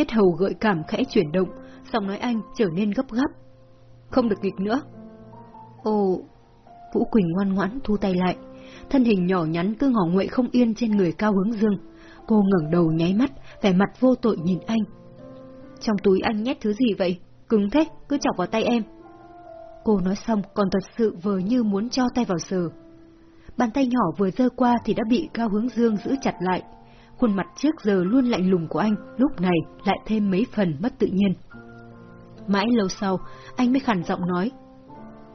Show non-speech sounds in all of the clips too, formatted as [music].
Yết hầu gợi cảm khẽ chuyển động, giọng nói anh trở nên gấp gáp. Không được nghịch nữa. Ồ, Vũ Quỳnh ngoan ngoãn thu tay lại. Thân hình nhỏ nhắn cứ ngỏ nguậy không yên trên người cao hướng dương. Cô ngẩng đầu nháy mắt, vẻ mặt vô tội nhìn anh. Trong túi anh nhét thứ gì vậy? Cứng thế, cứ chọc vào tay em. Cô nói xong còn thật sự vờ như muốn cho tay vào sờ. Bàn tay nhỏ vừa dơ qua thì đã bị Cao Hướng Dương giữ chặt lại. Khuôn mặt trước giờ luôn lạnh lùng của anh lúc này lại thêm mấy phần mất tự nhiên. Mãi lâu sau, anh mới khản giọng nói.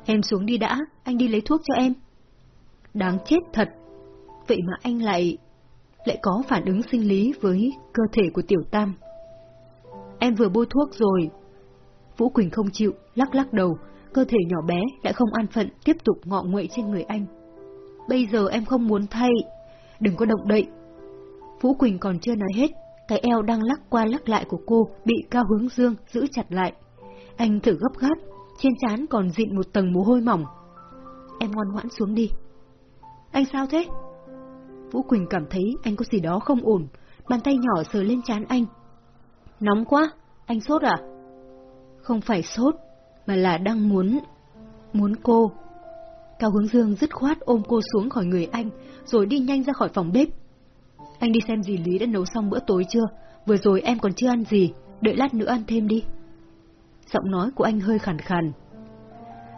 Em xuống đi đã, anh đi lấy thuốc cho em. Đáng chết thật. Vậy mà anh lại... lại có phản ứng sinh lý với cơ thể của Tiểu Tam. Em vừa bôi thuốc rồi. Vũ Quỳnh không chịu, lắc lắc đầu, cơ thể nhỏ bé lại không an phận tiếp tục ngọ nguậy trên người anh. Bây giờ em không muốn thay. Đừng có động đậy. Vũ Quỳnh còn chưa nói hết, cái eo đang lắc qua lắc lại của cô bị Cao Hướng Dương giữ chặt lại. Anh thử gấp gáp, trên trán còn dịn một tầng mồ hôi mỏng. Em ngoan ngoãn xuống đi. Anh sao thế? Vũ Quỳnh cảm thấy anh có gì đó không ổn, bàn tay nhỏ sờ lên trán anh. Nóng quá, anh sốt à? Không phải sốt, mà là đang muốn... muốn cô. Cao Hướng Dương dứt khoát ôm cô xuống khỏi người anh, rồi đi nhanh ra khỏi phòng bếp. Anh đi xem dì Lý đã nấu xong bữa tối chưa? Vừa rồi em còn chưa ăn gì, đợi lát nữa ăn thêm đi. Giọng nói của anh hơi khàn khàn.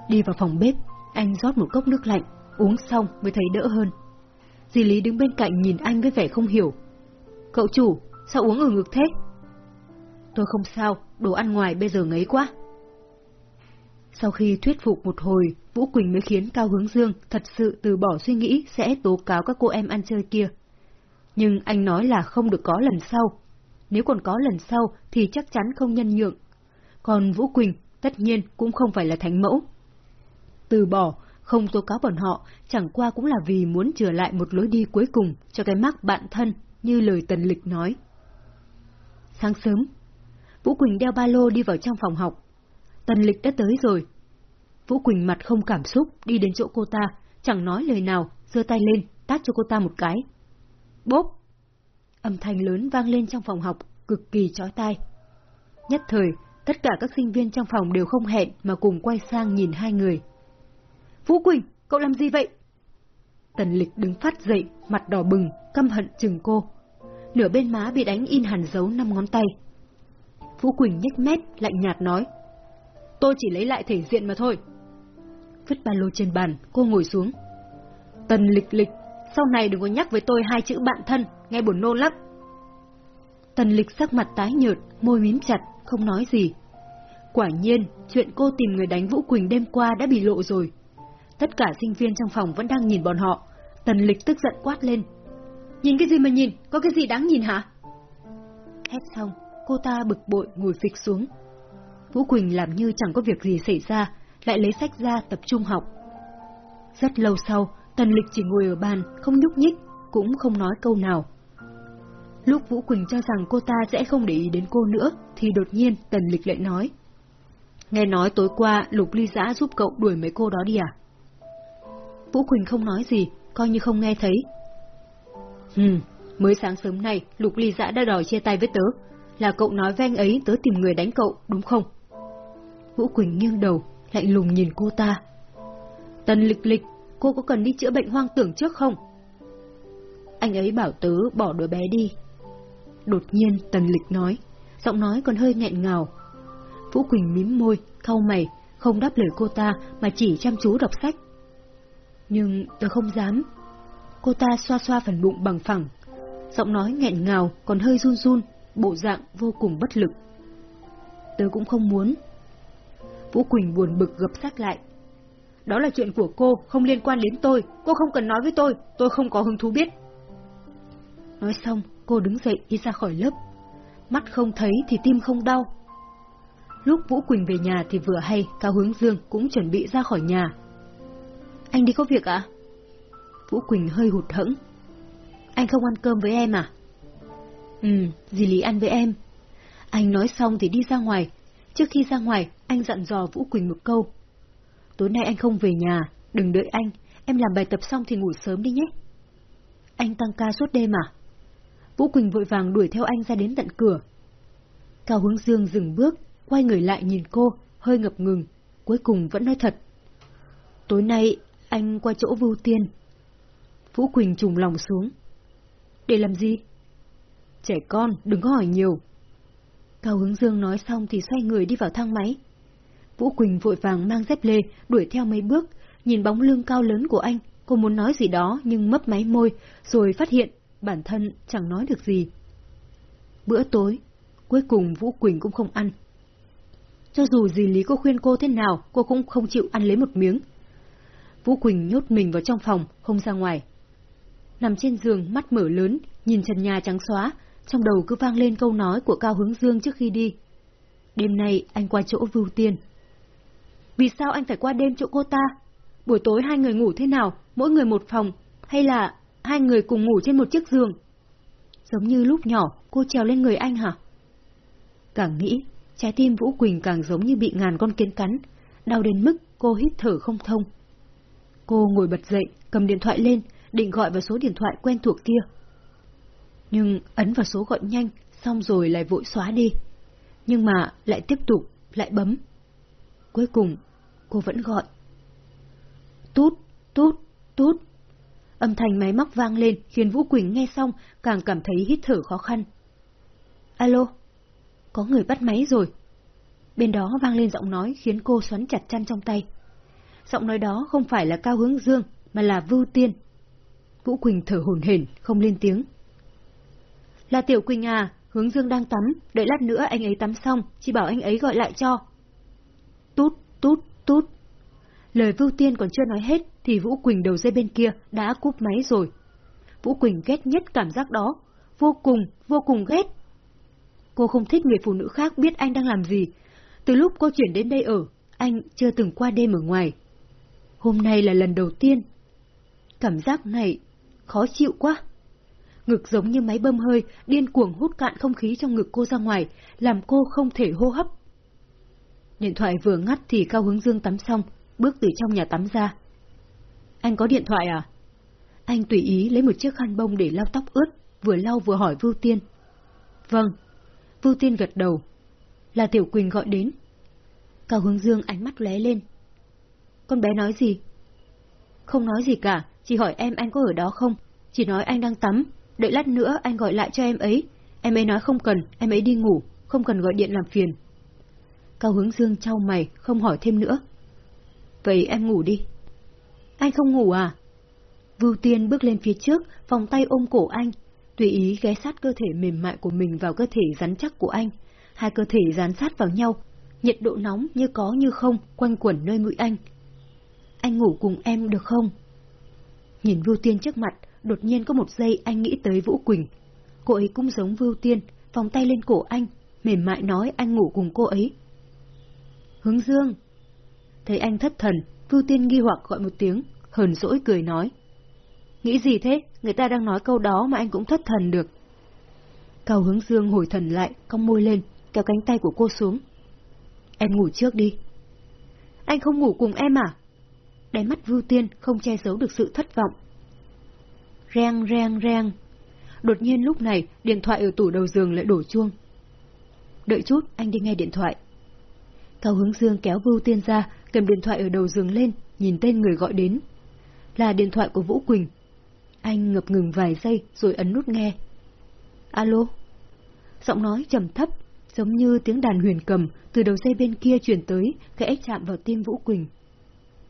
Đi vào phòng bếp, anh rót một cốc nước lạnh, uống xong mới thấy đỡ hơn. Dì Lý đứng bên cạnh nhìn anh với vẻ không hiểu. Cậu chủ, sao uống ở ngực thế? Tôi không sao, đồ ăn ngoài bây giờ ngấy quá. Sau khi thuyết phục một hồi, Vũ Quỳnh mới khiến Cao Hướng Dương thật sự từ bỏ suy nghĩ sẽ tố cáo các cô em ăn chơi kia. Nhưng anh nói là không được có lần sau. Nếu còn có lần sau thì chắc chắn không nhân nhượng. Còn Vũ Quỳnh tất nhiên cũng không phải là thánh mẫu. Từ bỏ, không tố cáo bọn họ, chẳng qua cũng là vì muốn trở lại một lối đi cuối cùng cho cái mắc bạn thân, như lời Tần Lịch nói. Sáng sớm, Vũ Quỳnh đeo ba lô đi vào trong phòng học. Tần Lịch đã tới rồi. Vũ Quỳnh mặt không cảm xúc, đi đến chỗ cô ta, chẳng nói lời nào, giơ tay lên, tát cho cô ta một cái. Bốp! Âm thanh lớn vang lên trong phòng học, cực kỳ chói tai. Nhất thời, tất cả các sinh viên trong phòng đều không hẹn mà cùng quay sang nhìn hai người. Vũ Quỳnh, cậu làm gì vậy? Tần Lịch đứng phát dậy, mặt đỏ bừng, căm hận chừng cô. Nửa bên má bị đánh in hẳn dấu năm ngón tay. Vũ Quỳnh nhếch mép, lạnh nhạt nói. Tôi chỉ lấy lại thể diện mà thôi. Vứt ba lô trên bàn, cô ngồi xuống. Tần Lịch Lịch, sau này đừng có nhắc với tôi hai chữ bạn thân, nghe buồn nôn lắm. Tần Lịch sắc mặt tái nhợt, môi mím chặt, không nói gì. Quả nhiên, chuyện cô tìm người đánh Vũ Quỳnh đêm qua đã bị lộ rồi. Tất cả sinh viên trong phòng vẫn đang nhìn bọn họ. Tần Lịch tức giận quát lên. Nhìn cái gì mà nhìn, có cái gì đáng nhìn hả? Hét xong, cô ta bực bội ngồi phịch xuống. Vũ Quỳnh làm như chẳng có việc gì xảy ra, lại lấy sách ra tập trung học. Rất lâu sau, Tần Lịch chỉ ngồi ở bàn, không nhúc nhích, cũng không nói câu nào. Lúc Vũ Quỳnh cho rằng cô ta sẽ không để ý đến cô nữa, thì đột nhiên Tần Lịch lại nói. Nghe nói tối qua Lục Ly Giã giúp cậu đuổi mấy cô đó đi à? Vũ Quỳnh không nói gì, coi như không nghe thấy. Hừm, mới sáng sớm nay Lục Ly Giã đã đòi chia tay với tớ. Là cậu nói với anh ấy tớ tìm người đánh cậu, đúng không? Vũ Quỳnh nghiêng đầu, lạnh lùng nhìn cô ta. Tần lịch lịch, cô có cần đi chữa bệnh hoang tưởng trước không? Anh ấy bảo tớ bỏ đứa bé đi. Đột nhiên Tần lịch nói, giọng nói còn hơi nghẹn ngào. Vũ Quỳnh mím môi, cau mày, không đáp lời cô ta mà chỉ chăm chú đọc sách. Nhưng tớ không dám. Cô ta xoa xoa phần bụng bằng phẳng. Giọng nói nghẹn ngào còn hơi run run, bộ dạng vô cùng bất lực. Tớ cũng không muốn. Vũ Quỳnh buồn bực gập sách lại. Đó là chuyện của cô, không liên quan đến tôi. Cô không cần nói với tôi, tôi không có hứng thú biết. Nói xong, cô đứng dậy đi ra khỏi lớp. Mắt không thấy thì tim không đau. Lúc Vũ Quỳnh về nhà thì vừa hay Cao Hướng Dương cũng chuẩn bị ra khỏi nhà. Anh đi có việc ạ? Vũ Quỳnh hơi hụt hẫng. Anh không ăn cơm với em à? Ừ, dì Lý ăn với em. Anh nói xong thì đi ra ngoài. Trước khi ra ngoài, anh dặn dò Vũ Quỳnh một câu. Tối nay anh không về nhà, đừng đợi anh, em làm bài tập xong thì ngủ sớm đi nhé. Anh tăng ca suốt đêm à? Vũ Quỳnh vội vàng đuổi theo anh ra đến tận cửa. Cao Hướng Dương dừng bước, quay người lại nhìn cô, hơi ngập ngừng, cuối cùng vẫn nói thật. Tối nay, anh qua chỗ Vưu Tiên. Vũ Quỳnh trùng lòng xuống. Để làm gì? Trẻ con, đừng có hỏi nhiều. Cao Hướng Dương nói xong thì xoay người đi vào thang máy. Vũ Quỳnh vội vàng mang dép lê, đuổi theo mấy bước, nhìn bóng lưng cao lớn của anh, cô muốn nói gì đó nhưng mấp máy môi, rồi phát hiện bản thân chẳng nói được gì. Bữa tối, cuối cùng Vũ Quỳnh cũng không ăn. Cho dù dì Lý cô khuyên cô thế nào, cô cũng không chịu ăn lấy một miếng. Vũ Quỳnh nhốt mình vào trong phòng, không ra ngoài. Nằm trên giường, mắt mở lớn, nhìn trần nhà trắng xóa, trong đầu cứ vang lên câu nói của Cao Hướng Dương trước khi đi. Đêm nay anh qua chỗ Vưu Tiên. Vì sao anh phải qua đêm chỗ cô ta? Buổi tối hai người ngủ thế nào, mỗi người một phòng, hay là hai người cùng ngủ trên một chiếc giường? Giống như lúc nhỏ, cô trèo lên người anh hả? Càng nghĩ, trái tim Vũ Quỳnh càng giống như bị ngàn con kiến cắn, đau đến mức cô hít thở không thông. Cô ngồi bật dậy, cầm điện thoại lên, định gọi vào số điện thoại quen thuộc kia. Nhưng ấn vào số gọi nhanh, xong rồi lại vội xóa đi. Nhưng mà lại tiếp tục, lại bấm. Cuối cùng, cô vẫn gọi. Tút, tút, tút. Âm thanh máy móc vang lên khiến Vũ Quỳnh nghe xong càng cảm thấy hít thở khó khăn. Alo, có người bắt máy rồi. Bên đó vang lên giọng nói khiến cô xoắn chặt chăn trong tay. Giọng nói đó không phải là Cao Hướng Dương, mà là Vưu Tiên. Vũ Quỳnh thở hổn hển, không lên tiếng. Là Tiểu Quỳnh à, Hướng Dương đang tắm, đợi lát nữa anh ấy tắm xong, chỉ bảo anh ấy gọi lại cho. Tút, tút, tút. Lời Vưu Tiên còn chưa nói hết, thì Vũ Quỳnh đầu dây bên kia đã cúp máy rồi. Vũ Quỳnh ghét nhất cảm giác đó, vô cùng, vô cùng ghét. Cô không thích người phụ nữ khác biết anh đang làm gì. Từ lúc cô chuyển đến đây ở, anh chưa từng qua đêm ở ngoài. Hôm nay là lần đầu tiên. Cảm giác này khó chịu quá. Ngực giống như máy bơm hơi, điên cuồng hút cạn không khí trong ngực cô ra ngoài, làm cô không thể hô hấp. Điện thoại vừa ngắt thì Cao Hướng Dương tắm xong, bước từ trong nhà tắm ra. Anh có điện thoại à? Anh tùy ý lấy một chiếc khăn bông để lau tóc ướt, vừa lau vừa hỏi Vưu Tiên. Vâng. Vưu Tiên gật đầu. Là Tiểu Quỳnh gọi đến. Cao Hướng Dương ánh mắt lóe lên. Con bé nói gì? Không nói gì cả, chỉ hỏi em anh có ở đó không? Chỉ nói anh đang tắm, đợi lát nữa anh gọi lại cho em ấy. Em ấy nói không cần, em ấy đi ngủ, không cần gọi điện làm phiền. Cao Hướng Dương trao mày, không hỏi thêm nữa. Vậy em ngủ đi. Anh không ngủ à? Vưu Tiên bước lên phía trước, vòng tay ôm cổ anh, tùy ý ghé sát cơ thể mềm mại của mình vào cơ thể rắn chắc của anh. Hai cơ thể dán sát vào nhau, nhiệt độ nóng như có như không quanh quẩn nơi mũi anh. Anh ngủ cùng em được không? Nhìn Vưu Tiên trước mặt, đột nhiên có một giây anh nghĩ tới Vũ Quỳnh. Cô ấy cũng giống Vưu Tiên, vòng tay lên cổ anh, mềm mại nói anh ngủ cùng cô ấy. Hướng Dương! Thấy anh thất thần, Vưu Tiên nghi hoặc gọi một tiếng, hờn dỗi cười nói. Nghĩ gì thế? Người ta đang nói câu đó mà anh cũng thất thần được. Cao hướng dương hồi thần lại, cong môi lên, kéo cánh tay của cô xuống. Em ngủ trước đi. Anh không ngủ cùng em à? Đáy mắt Vưu Tiên không che giấu được sự thất vọng. Reng reng reng. Đột nhiên lúc này, điện thoại ở tủ đầu giường lại đổ chuông. Đợi chút, anh đi nghe điện thoại sau hướng dương kéo Vưu Tiên ra, cầm điện thoại ở đầu giường lên, nhìn tên người gọi đến. Là điện thoại của Vũ Quỳnh. Anh ngập ngừng vài giây rồi ấn nút nghe. Alo? Giọng nói trầm thấp, giống như tiếng đàn huyền cầm từ đầu dây bên kia chuyển tới, khẽ chạm vào tim Vũ Quỳnh.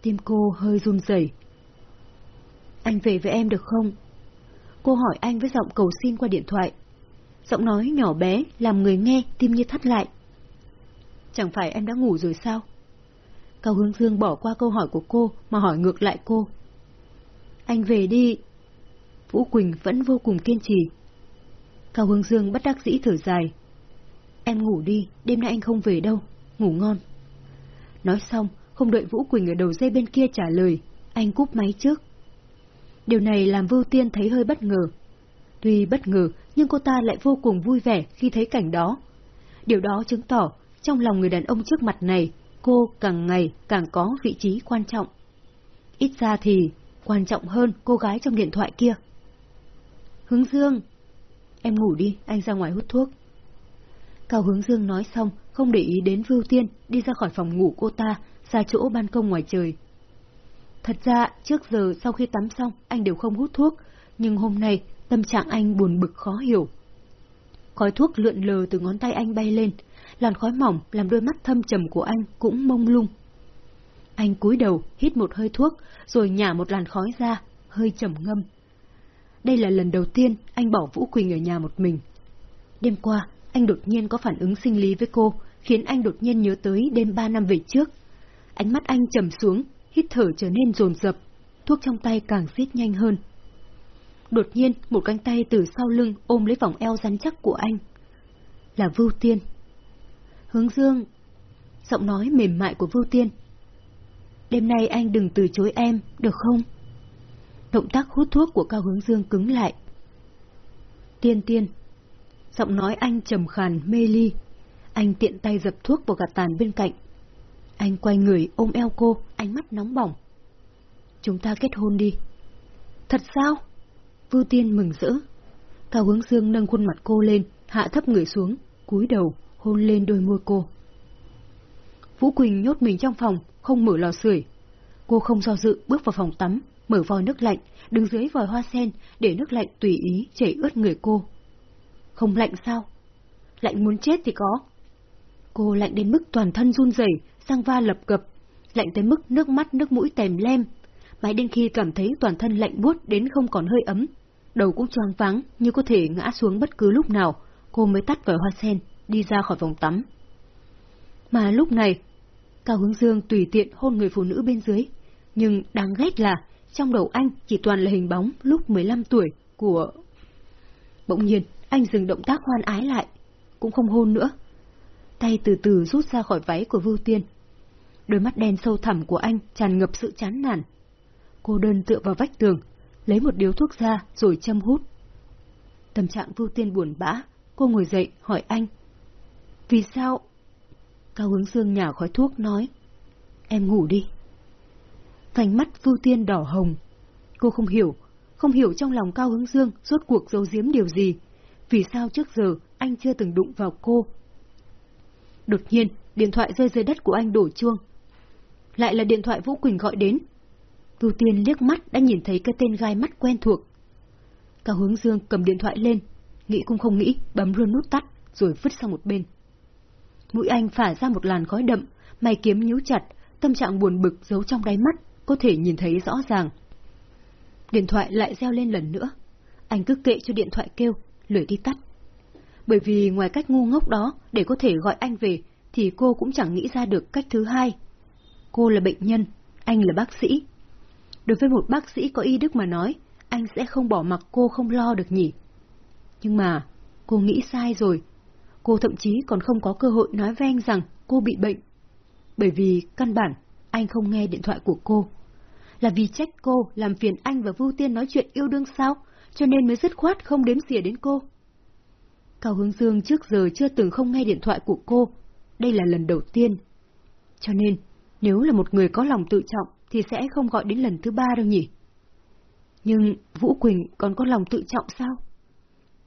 Tim cô hơi run rẩy. Anh về với em được không? Cô hỏi anh với giọng cầu xin qua điện thoại. Giọng nói nhỏ bé, làm người nghe tim như thắt lại. Chẳng phải em đã ngủ rồi sao? Cao Hướng Dương bỏ qua câu hỏi của cô mà hỏi ngược lại cô. Anh về đi. Vũ Quỳnh vẫn vô cùng kiên trì. Cao Hướng Dương bất đắc dĩ thở dài. Em ngủ đi, đêm nay anh không về đâu, ngủ ngon. Nói xong, không đợi Vũ Quỳnh ở đầu dây bên kia trả lời, anh cúp máy trước. Điều này làm Vưu Tiên thấy hơi bất ngờ. Tuy bất ngờ, nhưng cô ta lại vô cùng vui vẻ khi thấy cảnh đó. Điều đó chứng tỏ, trong lòng người đàn ông trước mặt này, cô càng ngày càng có vị trí quan trọng. Ít ra thì quan trọng hơn cô gái trong điện thoại kia. Hướng Dương! Em ngủ đi, anh ra ngoài hút thuốc. Cao Hướng Dương nói xong, không để ý đến Vưu Tiên, đi ra khỏi phòng ngủ cô ta, ra chỗ ban công ngoài trời. Thật ra, trước giờ sau khi tắm xong, anh đều không hút thuốc, nhưng hôm nay tâm trạng anh buồn bực khó hiểu. Khói thuốc lượn lờ từ ngón tay anh bay lên, làn khói mỏng làm đôi mắt thâm trầm của anh cũng mông lung. Anh cúi đầu, hít một hơi thuốc, rồi nhả một làn khói ra, hơi trầm ngâm. Đây là lần đầu tiên anh bỏ Vũ Quỳnh ở nhà một mình. Đêm qua, anh đột nhiên có phản ứng sinh lý với cô, khiến anh đột nhiên nhớ tới đêm ba năm về trước. Ánh mắt anh trầm xuống, hít thở trở nên rồn rập, thuốc trong tay càng xiết nhanh hơn. Đột nhiên, một cánh tay từ sau lưng ôm lấy vòng eo rắn chắc của anh. Là Vưu Tiên. Hướng Dương. Giọng nói mềm mại của Vưu Tiên. Đêm nay anh đừng từ chối em, được không? Động tác hút thuốc của Cao Hướng Dương cứng lại. Tiên tiên. Giọng nói anh trầm khàn mê ly. Anh tiện tay dập thuốc vào gạt tàn bên cạnh. Anh quay người ôm eo cô, ánh mắt nóng bỏng. Chúng ta kết hôn đi. Thật sao? Vưu Tiên mừng rỡ. Cao Hướng Dương nâng khuôn mặt cô lên, hạ thấp người xuống, cúi đầu, hôn lên đôi môi cô. Vũ Quỳnh nhốt mình trong phòng, không mở lò sưởi. Cô không do dự bước vào phòng tắm, mở vòi nước lạnh, đứng dưới vòi hoa sen để nước lạnh tùy ý chảy ướt người cô. Không lạnh sao? Lạnh muốn chết thì có. Cô lạnh đến mức toàn thân run rẩy, sang va lập cập, lạnh tới mức nước mắt nước mũi tèm lem. Mãi đến khi cảm thấy toàn thân lạnh buốt đến không còn hơi ấm, đầu cũng choáng váng như có thể ngã xuống bất cứ lúc nào, cô mới tắt vòi hoa sen, đi ra khỏi phòng tắm. Mà lúc này, Cao Hướng Dương tùy tiện hôn người phụ nữ bên dưới, nhưng đáng ghét là trong đầu anh chỉ toàn là hình bóng lúc 15 tuổi của... Bỗng nhiên, anh dừng động tác hoan ái lại, cũng không hôn nữa. Tay từ từ rút ra khỏi váy của Vưu Tiên. Đôi mắt đen sâu thẳm của anh tràn ngập sự chán nản. Cô đơn tựa vào vách tường, lấy một điếu thuốc ra rồi châm hút. Tâm trạng Vưu Tiên buồn bã, cô ngồi dậy hỏi anh. Vì sao? Cao hướng dương nhả khói thuốc nói. Em ngủ đi. Vành mắt Vưu Tiên đỏ hồng. Cô không hiểu, không hiểu trong lòng Cao Hướng Dương suốt cuộc giấu giếm điều gì. Vì sao trước giờ anh chưa từng đụng vào cô? Đột nhiên, điện thoại rơi dưới đất của anh đổ chuông. Lại là điện thoại Vũ Quỳnh gọi đến. Vưu Tiên liếc mắt đã nhìn thấy cái tên gai mắt quen thuộc. Cao Hướng Dương cầm điện thoại lên, nghĩ cũng không nghĩ, bấm luôn nút tắt, rồi vứt sang một bên. Mũi anh phả ra một làn khói đậm, mày kiếm nhíu chặt, tâm trạng buồn bực giấu trong đáy mắt, có thể nhìn thấy rõ ràng. Điện thoại lại reo lên lần nữa. Anh cứ kệ cho điện thoại kêu, lười đi tắt. Bởi vì ngoài cách ngu ngốc đó để có thể gọi anh về, thì cô cũng chẳng nghĩ ra được cách thứ hai. Cô là bệnh nhân, anh là bác sĩ. Đối với một bác sĩ có y đức mà nói, anh sẽ không bỏ mặc cô không lo được nhỉ. Nhưng mà, cô nghĩ sai rồi. Cô thậm chí còn không có cơ hội nói với anh rằng cô bị bệnh. Bởi vì, căn bản, anh không nghe điện thoại của cô. Là vì trách cô làm phiền anh và vưu Tiên nói chuyện yêu đương sao, cho nên mới dứt khoát không đếm xỉa đến cô. Cao Hướng Dương trước giờ chưa từng không nghe điện thoại của cô, đây là lần đầu tiên. Cho nên, nếu là một người có lòng tự trọng thì sẽ không gọi đến lần thứ ba đâu nhỉ. Nhưng Vũ Quỳnh còn có lòng tự trọng sao?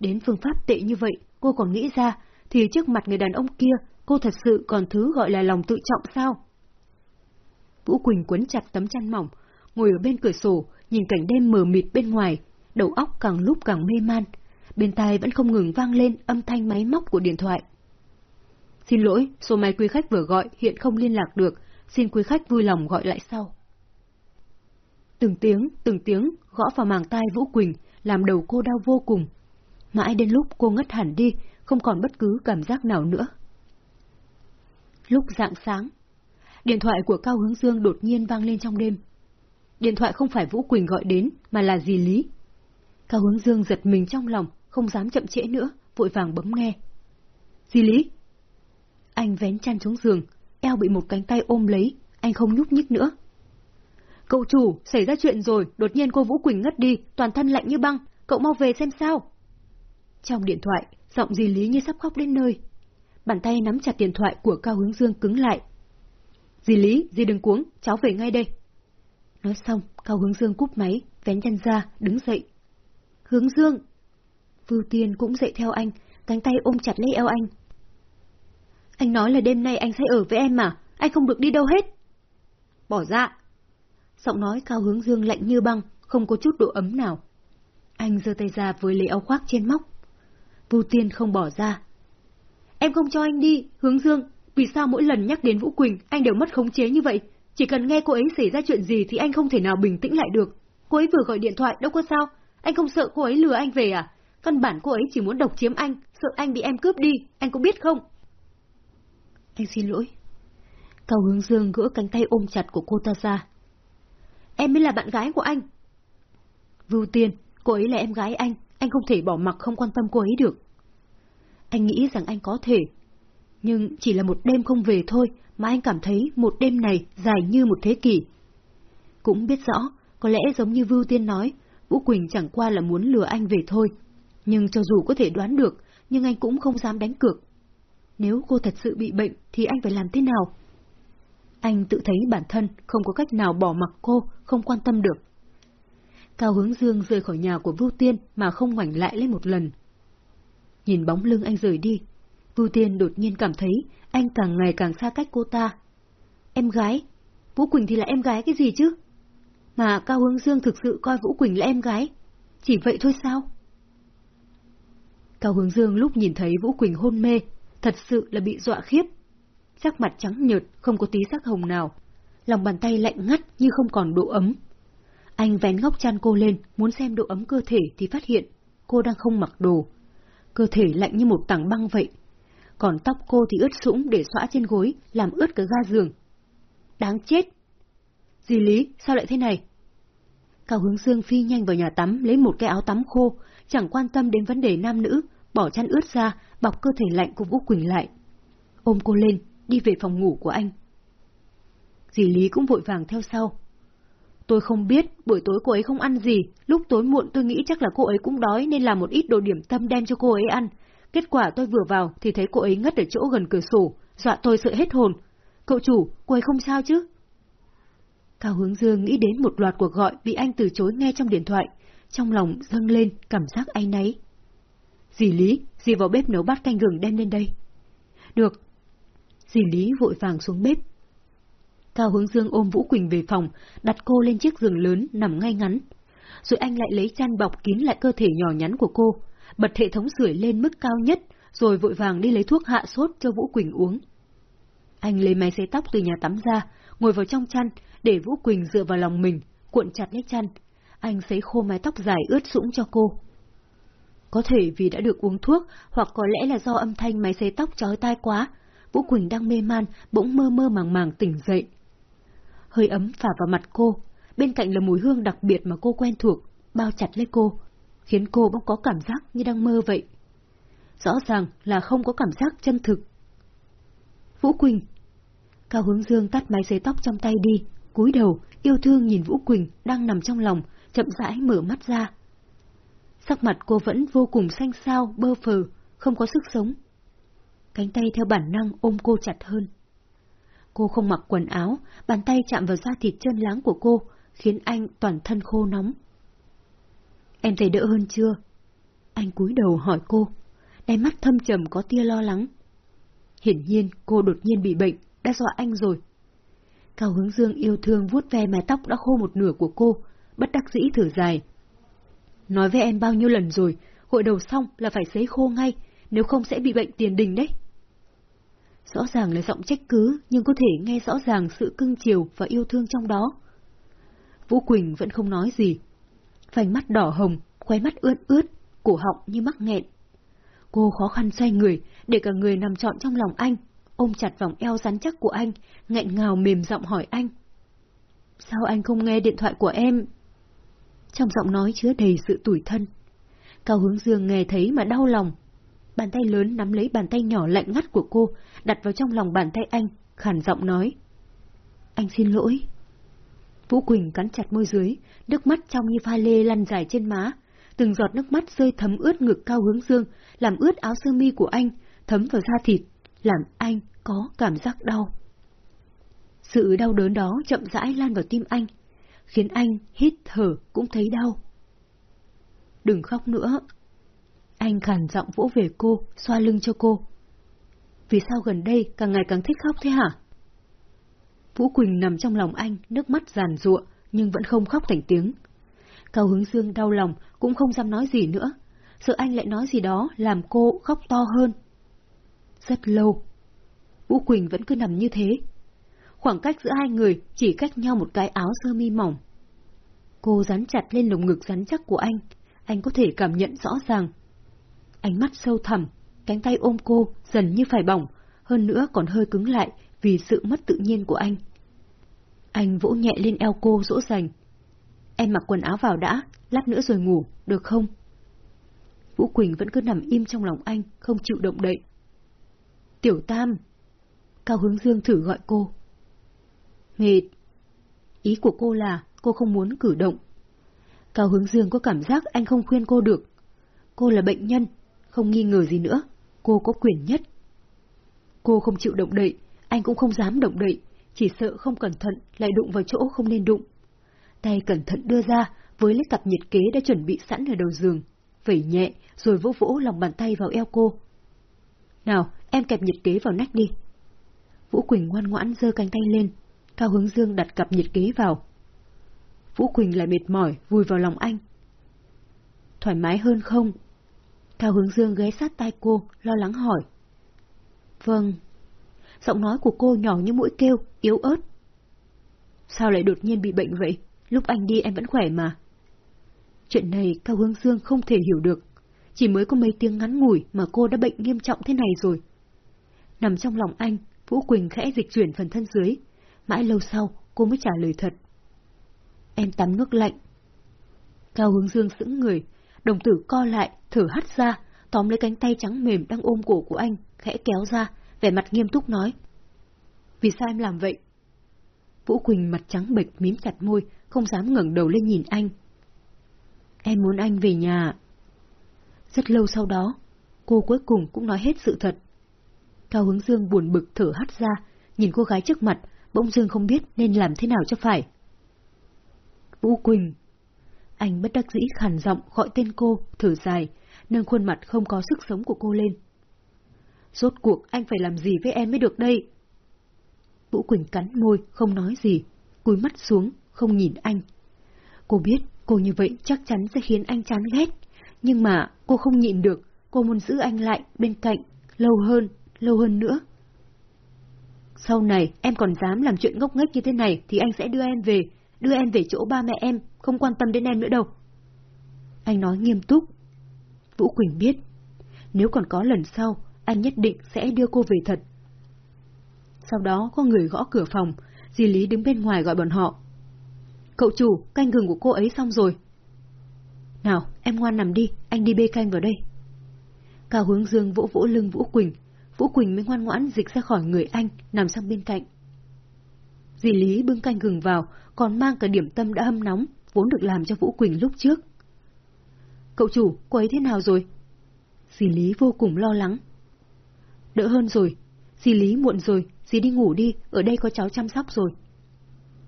Đến phương pháp tệ như vậy, cô còn nghĩ ra, thì trước mặt người đàn ông kia, cô thật sự còn thứ gọi là lòng tự trọng sao? Vũ Quỳnh quấn chặt tấm chăn mỏng, ngồi ở bên cửa sổ, nhìn cảnh đêm mờ mịt bên ngoài, đầu óc càng lúc càng mê man. Bên tai vẫn không ngừng vang lên âm thanh máy móc của điện thoại. Xin lỗi, số máy quý khách vừa gọi hiện không liên lạc được, xin quý khách vui lòng gọi lại sau. Từng tiếng, từng tiếng gõ vào màng tai Vũ Quỳnh, làm đầu cô đau vô cùng. Mãi đến lúc cô ngất hẳn đi, không còn bất cứ cảm giác nào nữa. Lúc dạng sáng, điện thoại của Cao Hướng Dương đột nhiên vang lên trong đêm. Điện thoại không phải Vũ Quỳnh gọi đến, mà là dì Lý. Cao Hướng Dương giật mình trong lòng, không dám chậm trễ nữa, vội vàng bấm nghe. Dì Lý! Anh vén chăn xuống giường, eo bị một cánh tay ôm lấy, anh không nhúc nhích nữa. Cậu chủ, xảy ra chuyện rồi, đột nhiên cô Vũ Quỳnh ngất đi, toàn thân lạnh như băng, cậu mau về xem sao. Trong điện thoại, giọng dì Lý như sắp khóc đến nơi. Bàn tay nắm chặt điện thoại của Cao Hướng Dương cứng lại. Dì Lý, dì đừng cuống, cháu về ngay đây. Nói xong, Cao Hướng Dương cúp máy, vén chân ra, đứng dậy. Hướng Dương! Vưu Tiên cũng dậy theo anh, cánh tay ôm chặt lấy eo anh. Anh nói là đêm nay anh sẽ ở với em mà, anh không được đi đâu hết. Bỏ ra. Giọng nói cao hướng dương lạnh như băng, không có chút độ ấm nào. Anh giơ tay ra với lấy áo khoác trên móc. Vu Tiên không bỏ ra. Em không cho anh đi, hướng dương, vì sao mỗi lần nhắc đến Vũ Quỳnh anh đều mất khống chế như vậy? Chỉ cần nghe cô ấy xảy ra chuyện gì thì anh không thể nào bình tĩnh lại được. Cô ấy vừa gọi điện thoại đâu có sao, anh không sợ cô ấy lừa anh về à? Căn bản cô ấy chỉ muốn độc chiếm anh, sợ anh bị em cướp đi, anh có biết không? Anh xin lỗi. Cao hướng dương gỡ cánh tay ôm chặt của cô ta ra. Em mới là bạn gái của anh. Vưu Tiên, cô ấy là em gái anh, anh không thể bỏ mặc không quan tâm cô ấy được. Anh nghĩ rằng anh có thể. Nhưng chỉ là một đêm không về thôi mà anh cảm thấy một đêm này dài như một thế kỷ. Cũng biết rõ, có lẽ giống như Vưu Tiên nói, Vũ Quỳnh chẳng qua là muốn lừa anh về thôi. Nhưng cho dù có thể đoán được, nhưng anh cũng không dám đánh cược. Nếu cô thật sự bị bệnh thì anh phải làm thế nào? Anh tự thấy bản thân không có cách nào bỏ mặc cô, không quan tâm được. Cao hướng dương rời khỏi nhà của Vưu Tiên mà không ngoảnh lại lên một lần. Nhìn bóng lưng anh rời đi, Vưu Tiên đột nhiên cảm thấy anh càng ngày càng xa cách cô ta. Em gái? Vũ Quỳnh thì là em gái cái gì chứ? Mà Cao Hướng Dương thực sự coi Vũ Quỳnh là em gái. Chỉ vậy thôi sao? Cao Hướng Dương lúc nhìn thấy Vũ Quỳnh hôn mê, thật sự là bị dọa khiếp. Sắc mặt trắng nhợt, không có tí sắc hồng nào. Lòng bàn tay lạnh ngắt như không còn độ ấm. Anh vén góc chăn cô lên, muốn xem độ ấm cơ thể thì phát hiện cô đang không mặc đồ. Cơ thể lạnh như một tảng băng vậy. Còn tóc cô thì ướt sũng để xõa trên gối, làm ướt cả ga giường. Đáng chết! Dì Lý, sao lại thế này? Cao hướng dương phi nhanh vào nhà tắm lấy một cái áo tắm khô, chẳng quan tâm đến vấn đề nam nữ, bỏ chăn ướt ra, bọc cơ thể lạnh của Vũ Quỳnh lại. Ôm cô lên, đi về phòng ngủ của anh. Dì Lý cũng vội vàng theo sau. Tôi không biết, buổi tối cô ấy không ăn gì, lúc tối muộn tôi nghĩ chắc là cô ấy cũng đói nên làm một ít đồ điểm tâm đem cho cô ấy ăn. Kết quả tôi vừa vào thì thấy cô ấy ngất ở chỗ gần cửa sổ, dọa tôi sợ hết hồn. Cậu chủ, cô ấy không sao chứ? Cao Hướng Dương nghĩ đến một loạt cuộc gọi bị anh từ chối nghe trong điện thoại, trong lòng dâng lên cảm giác áy náy. Dì Lý, dì vào bếp nấu bát canh gừng đem lên đây. Được. Dì Lý vội vàng xuống bếp. Cao Hướng Dương ôm Vũ Quỳnh về phòng, đặt cô lên chiếc giường lớn nằm ngay ngắn. Rồi anh lại lấy chăn bọc kín lại cơ thể nhỏ nhắn của cô, bật hệ thống sưởi lên mức cao nhất, rồi vội vàng đi lấy thuốc hạ sốt cho Vũ Quỳnh uống. Anh lấy máy xấy tóc từ nhà tắm ra, ngồi vào trong chăn, để Vũ Quỳnh dựa vào lòng mình, cuộn chặt lấy chăn. Anh sấy khô mái tóc dài ướt sũng cho cô. Có thể vì đã được uống thuốc, hoặc có lẽ là do âm thanh máy xấy tóc chói tai quá, Vũ Quỳnh đang mê man, bỗng mơ mơ màng màng tỉnh dậy. Hơi ấm phả vào mặt cô, bên cạnh là mùi hương đặc biệt mà cô quen thuộc, bao chặt lấy cô, khiến cô bỗng có cảm giác như đang mơ vậy. Rõ ràng là không có cảm giác chân thực. Vũ Quỳnh Cao Hướng Dương tắt máy giấy tóc trong tay đi, cúi đầu, yêu thương nhìn Vũ Quỳnh đang nằm trong lòng, chậm rãi mở mắt ra. Sắc mặt cô vẫn vô cùng xanh xao, bơ phờ, không có sức sống. Cánh tay theo bản năng ôm cô chặt hơn. Cô không mặc quần áo, bàn tay chạm vào da thịt chân láng của cô, khiến anh toàn thân khô nóng. Em thấy đỡ hơn chưa? Anh cúi đầu hỏi cô, đáy mắt thâm trầm có tia lo lắng. Hiển nhiên cô đột nhiên bị bệnh, đã dọa anh rồi. Cao hướng dương yêu thương vuốt ve mái tóc đã khô một nửa của cô, bất đắc dĩ thở dài. Nói với em bao nhiêu lần rồi, hội đầu xong là phải sấy khô ngay, nếu không sẽ bị bệnh tiền đình đấy. Rõ ràng là giọng trách cứ, nhưng có thể nghe rõ ràng sự cưng chiều và yêu thương trong đó. Vũ Quỳnh vẫn không nói gì. Vành mắt đỏ hồng, khóe mắt ướt ướt, cổ họng như mắc nghẹn. Cô khó khăn xoay người, để cả người nằm trọn trong lòng anh, ôm chặt vòng eo rắn chắc của anh, nghẹn ngào mềm giọng hỏi anh. Sao anh không nghe điện thoại của em? Trong giọng nói chứa đầy sự tủi thân. Cao hướng dương nghe thấy mà đau lòng. Bàn tay lớn nắm lấy bàn tay nhỏ lạnh ngắt của cô, đặt vào trong lòng bàn tay anh, khản giọng nói. Anh xin lỗi. Vũ Quỳnh cắn chặt môi dưới, nước mắt trong như pha lê lăn dài trên má. Từng giọt nước mắt rơi thấm ướt ngực cao hướng dương, làm ướt áo sơ mi của anh, thấm vào da thịt, làm anh có cảm giác đau. Sự đau đớn đó chậm rãi lan vào tim anh, khiến anh hít thở cũng thấy đau. Đừng khóc nữa. Anh khàn giọng vỗ về cô, xoa lưng cho cô. Vì sao gần đây càng ngày càng thích khóc thế hả? Vũ Quỳnh nằm trong lòng anh, nước mắt giàn ruộng, nhưng vẫn không khóc thành tiếng. Cao Hướng Dương đau lòng, cũng không dám nói gì nữa, sợ anh lại nói gì đó làm cô khóc to hơn. Rất lâu, Vũ Quỳnh vẫn cứ nằm như thế. Khoảng cách giữa hai người chỉ cách nhau một cái áo sơ mi mỏng. Cô dán chặt lên lồng ngực rắn chắc của anh, anh có thể cảm nhận rõ ràng. Ánh mắt sâu thẳm, cánh tay ôm cô dần như phải bỏng, hơn nữa còn hơi cứng lại vì sự mất tự nhiên của anh. Anh vỗ nhẹ lên eo cô dỗ dành. Em mặc quần áo vào đã, lát nữa rồi ngủ, được không? Vũ Quỳnh vẫn cứ nằm im trong lòng anh, không chịu động đậy. Tiểu Tam! Cao Hướng Dương thử gọi cô. Mệt! Ý của cô là cô không muốn cử động. Cao Hướng Dương có cảm giác anh không khuyên cô được. Cô là bệnh nhân, không nghi ngờ gì nữa, cô có quyền nhất. Cô không chịu động đậy, anh cũng không dám động đậy, chỉ sợ không cẩn thận lại đụng vào chỗ không nên đụng. Tay cẩn thận đưa ra với lấy cặp nhiệt kế đã chuẩn bị sẵn ở đầu giường, vẩy nhẹ rồi vỗ vỗ lòng bàn tay vào eo cô. Nào, em kẹp nhiệt kế vào nách đi. Vũ Quỳnh ngoan ngoãn giơ cánh tay lên, Cao Hướng Dương đặt cặp nhiệt kế vào. Vũ Quỳnh lại mệt mỏi, vùi vào lòng anh. Thoải mái hơn không? Cao Hướng Dương ghé sát tai cô, lo lắng hỏi. Vâng. Giọng nói của cô nhỏ như mũi kêu, yếu ớt. Sao lại đột nhiên bị bệnh vậy? Lúc anh đi em vẫn khỏe mà. Chuyện này Cao Hướng Dương không thể hiểu được. Chỉ mới có mấy tiếng ngắn ngủi mà cô đã bệnh nghiêm trọng thế này rồi. Nằm trong lòng anh, Vũ Quỳnh khẽ dịch chuyển phần thân dưới. Mãi lâu sau, cô mới trả lời thật. Em tắm nước lạnh. Cao Hướng Dương sững người, đồng tử co lại, thở hắt ra, tóm lấy cánh tay trắng mềm đang ôm cổ của anh, khẽ kéo ra, vẻ mặt nghiêm túc nói. Vì sao em làm vậy? Vũ Quỳnh mặt trắng bệch mím chặt môi, không dám ngẩng đầu lên nhìn anh. Em muốn anh về nhà. Rất lâu sau đó, cô cuối cùng cũng nói hết sự thật. Cao Hướng Dương buồn bực thở hắt ra, nhìn cô gái trước mặt, bỗng dưng không biết nên làm thế nào cho phải. Vũ Quỳnh. Anh bất đắc dĩ khàn giọng gọi tên cô, thở dài, nâng khuôn mặt không có sức sống của cô lên. Rốt cuộc anh phải làm gì với em mới được đây? Vũ Quỳnh cắn môi, không nói gì, cúi mắt xuống, không nhìn anh. Cô biết cô như vậy chắc chắn sẽ khiến anh chán ghét, nhưng mà cô không nhịn được, cô muốn giữ anh lại bên cạnh, lâu hơn, lâu hơn nữa. Sau này em còn dám làm chuyện ngốc nghếch như thế này thì anh sẽ đưa em về, đưa em về chỗ ba mẹ em, không quan tâm đến em nữa đâu. Anh nói nghiêm túc. Vũ Quỳnh biết, nếu còn có lần sau, anh nhất định sẽ đưa cô về thật. Sau đó có người gõ cửa phòng, dì Lý đứng bên ngoài gọi bọn họ. Cậu chủ, canh gừng của cô ấy xong rồi. Nào, em ngoan nằm đi, anh đi bê canh vào đây. Cao hướng dương vỗ vỗ lưng Vũ Quỳnh, Vũ Quỳnh mới ngoan ngoãn dịch ra khỏi người anh, nằm sang bên cạnh. Dì Lý bưng canh gừng vào, còn mang cả điểm tâm đã hâm nóng, vốn được làm cho Vũ Quỳnh lúc trước. Cậu chủ, cô ấy thế nào rồi? Dì Lý vô cùng lo lắng. Đỡ hơn rồi. Dì Lý muộn rồi, dì đi ngủ đi, ở đây có cháu chăm sóc rồi.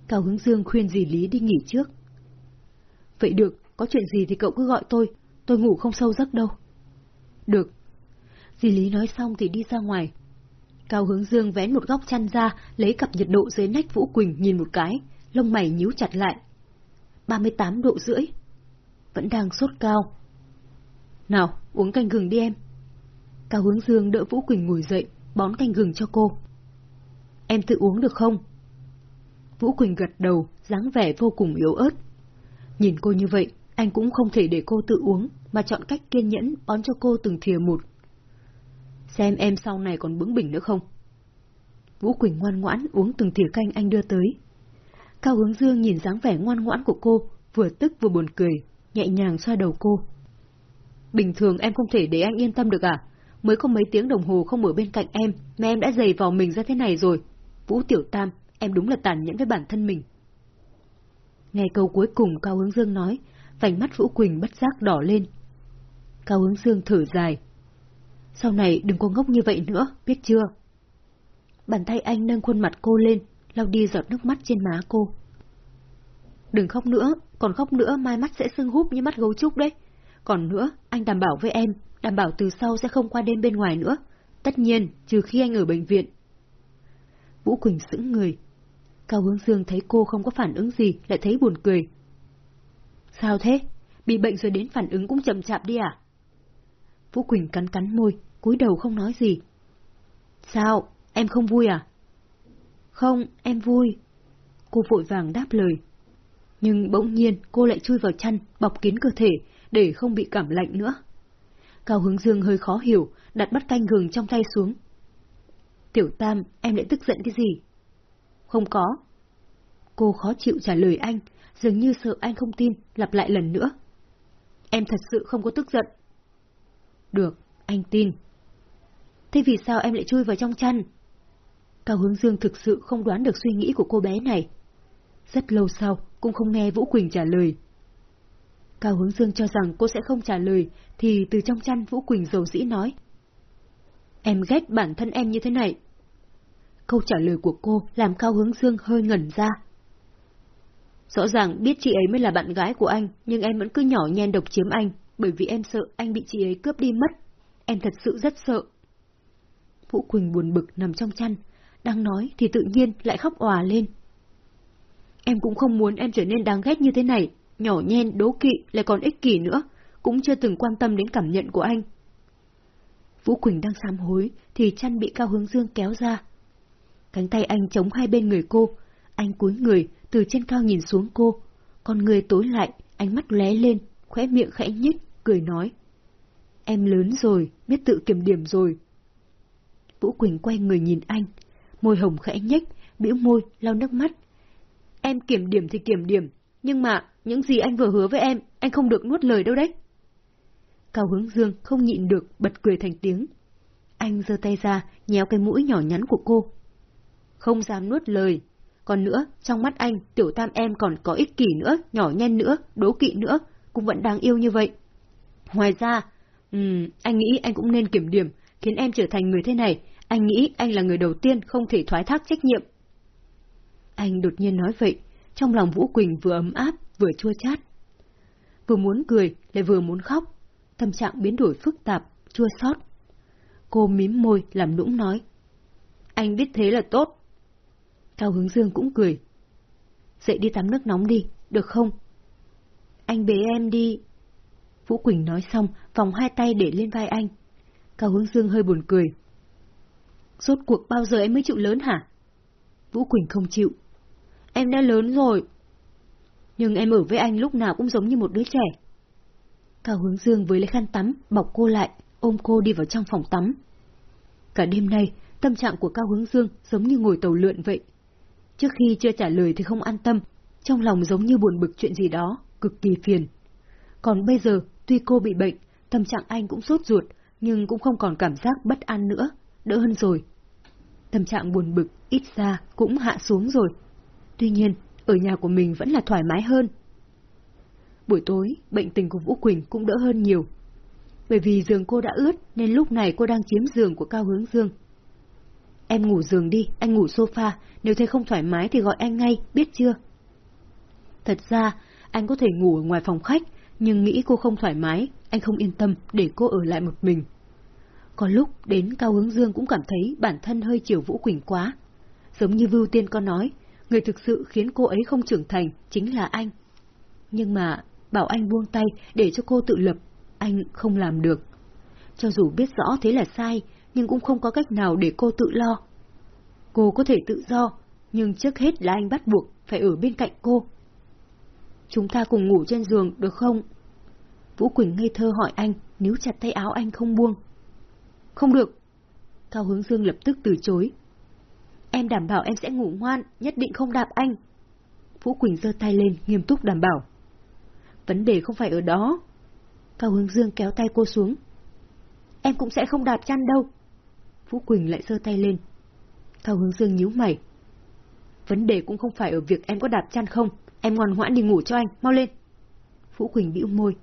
Cao Hướng Dương khuyên dì Lý đi nghỉ trước. Vậy được, có chuyện gì thì cậu cứ gọi tôi, tôi ngủ không sâu giấc đâu. Được. Dì Lý nói xong thì đi ra ngoài. Cao Hướng Dương vén một góc chăn ra, lấy cặp nhiệt độ dưới nách Vũ Quỳnh nhìn một cái, lông mày nhíu chặt lại. 38 độ rưỡi. Vẫn đang sốt cao. Nào, uống canh gừng đi em. Cao Hướng Dương đỡ Vũ Quỳnh ngồi dậy, bón canh gừng cho cô. Em tự uống được không? Vũ Quỳnh gật đầu, dáng vẻ vô cùng yếu ớt. Nhìn cô như vậy, anh cũng không thể để cô tự uống, mà chọn cách kiên nhẫn bón cho cô từng thìa một. Xem em sau này còn bướng bỉnh nữa không? Vũ Quỳnh ngoan ngoãn uống từng thìa canh anh đưa tới. Cao Hướng Dương nhìn dáng vẻ ngoan ngoãn của cô, vừa tức vừa buồn cười, nhẹ nhàng xoa đầu cô. Bình thường em không thể để anh yên tâm được à? Mới có mấy tiếng đồng hồ không ở bên cạnh em, mà em đã dày vào mình ra thế này rồi. Vũ Tiểu Tam, em đúng là tàn nhẫn với bản thân mình. Nghe câu cuối cùng Cao Hướng Dương nói, vành mắt Vũ Quỳnh bất giác đỏ lên. Cao Hướng Dương thở dài. Sau này đừng có ngốc như vậy nữa, biết chưa? Bàn tay anh nâng khuôn mặt cô lên, lau đi giọt nước mắt trên má cô. Đừng khóc nữa, còn khóc nữa mai mắt sẽ sưng húp như mắt gấu trúc đấy. Còn nữa, anh đảm bảo với em, đảm bảo từ sau sẽ không qua đêm bên ngoài nữa. Tất nhiên, trừ khi anh ở bệnh viện. Vũ Quỳnh sững người. Cao Hướng Dương thấy cô không có phản ứng gì, lại thấy buồn cười. Sao thế? Bị bệnh rồi đến phản ứng cũng chậm chạp đi à? Vũ Quỳnh cắn cắn môi, cúi đầu không nói gì. Sao? Em không vui à? Không, em vui. Cô vội vàng đáp lời. Nhưng bỗng nhiên cô lại chui vào chăn, bọc kín cơ thể, để không bị cảm lạnh nữa. Cao Hướng Dương hơi khó hiểu, đặt bắt canh gừng trong tay xuống. Tiểu Tam, em lại tức giận cái gì? Không có. Cô khó chịu trả lời anh, dường như sợ anh không tin, lặp lại lần nữa. Em thật sự không có tức giận. Được, anh tin. Thế vì sao em lại chui vào trong chăn? Cao Hướng Dương thực sự không đoán được suy nghĩ của cô bé này. Rất lâu sau, cũng không nghe Vũ Quỳnh trả lời. Cao Hướng Dương cho rằng cô sẽ không trả lời, thì từ trong chăn Vũ Quỳnh dầu dĩ nói. Em ghét bản thân em như thế này. Câu trả lời của cô làm Cao Hướng Dương hơi ngẩn ra. Rõ ràng biết chị ấy mới là bạn gái của anh, nhưng em vẫn cứ nhỏ nhen độc chiếm anh, bởi vì em sợ anh bị chị ấy cướp đi mất. Em thật sự rất sợ. Vũ Quỳnh buồn bực nằm trong chăn, đang nói thì tự nhiên lại khóc òa lên. Em cũng không muốn em trở nên đáng ghét như thế này, nhỏ nhen, đố kỵ, lại còn ích kỷ nữa, cũng chưa từng quan tâm đến cảm nhận của anh. Vũ Quỳnh đang sám hối, thì chăn bị Cao Hướng Dương kéo ra. Cánh tay anh chống hai bên người cô, anh cúi người, từ trên cao nhìn xuống cô. Con người tối lại, ánh mắt lé lên, khóe miệng khẽ nhích, cười nói. Em lớn rồi, biết tự kiểm điểm rồi. Vũ Quỳnh quay người nhìn anh, môi hồng khẽ nhếch, bĩu môi, lau nước mắt. Em kiểm điểm thì kiểm điểm, nhưng mà những gì anh vừa hứa với em, anh không được nuốt lời đâu đấy. Cao hướng dương không nhịn được, bật cười thành tiếng. Anh giơ tay ra, nhéo cái mũi nhỏ nhắn của cô. Không dám nuốt lời. Còn nữa, trong mắt anh, tiểu tam em còn có ích kỷ nữa, nhỏ nhen nữa, đố kỵ nữa, cũng vẫn đáng yêu như vậy. Ngoài ra, um, anh nghĩ anh cũng nên kiểm điểm, khiến em trở thành người thế này. Anh nghĩ anh là người đầu tiên không thể thoái thác trách nhiệm. Anh đột nhiên nói vậy, trong lòng Vũ Quỳnh vừa ấm áp, vừa chua chát. Vừa muốn cười, lại vừa muốn khóc, tâm trạng biến đổi phức tạp, chua xót. Cô mím môi, làm nũng nói. Anh biết thế là tốt. Cao Hướng Dương cũng cười. Dậy đi tắm nước nóng đi, được không? Anh bế em đi. Vũ Quỳnh nói xong, vòng hai tay để lên vai anh. Cao Hướng Dương hơi buồn cười. Rốt cuộc bao giờ em mới chịu lớn hả? Vũ Quỳnh không chịu. Em đã lớn rồi. Nhưng em ở với anh lúc nào cũng giống như một đứa trẻ. Cao Hướng Dương với lấy khăn tắm, bọc cô lại, ôm cô đi vào trong phòng tắm. Cả đêm nay, tâm trạng của Cao Hướng Dương giống như ngồi tàu lượn vậy. Trước khi chưa trả lời thì không an tâm, trong lòng giống như buồn bực chuyện gì đó, cực kỳ phiền. Còn bây giờ, tuy cô bị bệnh, tâm trạng anh cũng sốt ruột, nhưng cũng không còn cảm giác bất an nữa, đỡ hơn rồi. Tâm trạng buồn bực, ít ra, cũng hạ xuống rồi. Tuy nhiên, ở nhà của mình vẫn là thoải mái hơn. Buổi tối, bệnh tình của Vũ Quỳnh cũng đỡ hơn nhiều. Bởi vì giường cô đã ướt nên lúc này cô đang chiếm giường của Cao Hướng Dương. Em ngủ giường đi, anh ngủ sofa, nếu thấy không thoải mái thì gọi anh ngay, biết chưa? Thật ra, anh có thể ngủ ở ngoài phòng khách, nhưng nghĩ cô không thoải mái, anh không yên tâm để cô ở lại một mình. Có lúc đến Cao Hướng Dương cũng cảm thấy bản thân hơi chiều Vũ Quỳnh quá. Giống như Vưu Tiên có nói, người thực sự khiến cô ấy không trưởng thành chính là anh. Nhưng mà bảo anh buông tay để cho cô tự lập, anh không làm được. Cho dù biết rõ thế là sai, nhưng cũng không có cách nào để cô tự lo. Cô có thể tự do, nhưng trước hết là anh bắt buộc phải ở bên cạnh cô. Chúng ta cùng ngủ trên giường được không? Vũ Quỳnh ngây thơ hỏi anh, níu chặt tay áo anh không buông. Không được. Cao Hướng Dương lập tức từ chối. Em đảm bảo em sẽ ngủ ngoan, nhất định không đạp anh. Vũ Quỳnh giơ tay lên, nghiêm túc đảm bảo. Vấn đề không phải ở đó. Cao Hướng Dương kéo tay cô xuống. Em cũng sẽ không đạp chăn đâu. Vũ Quỳnh lại giơ tay lên. Cao Hướng Dương nhíu mày. Vấn đề cũng không phải ở việc em có đạp chăn không. Em ngoan ngoãn đi ngủ cho anh, mau lên. Vũ Quỳnh bĩu môi.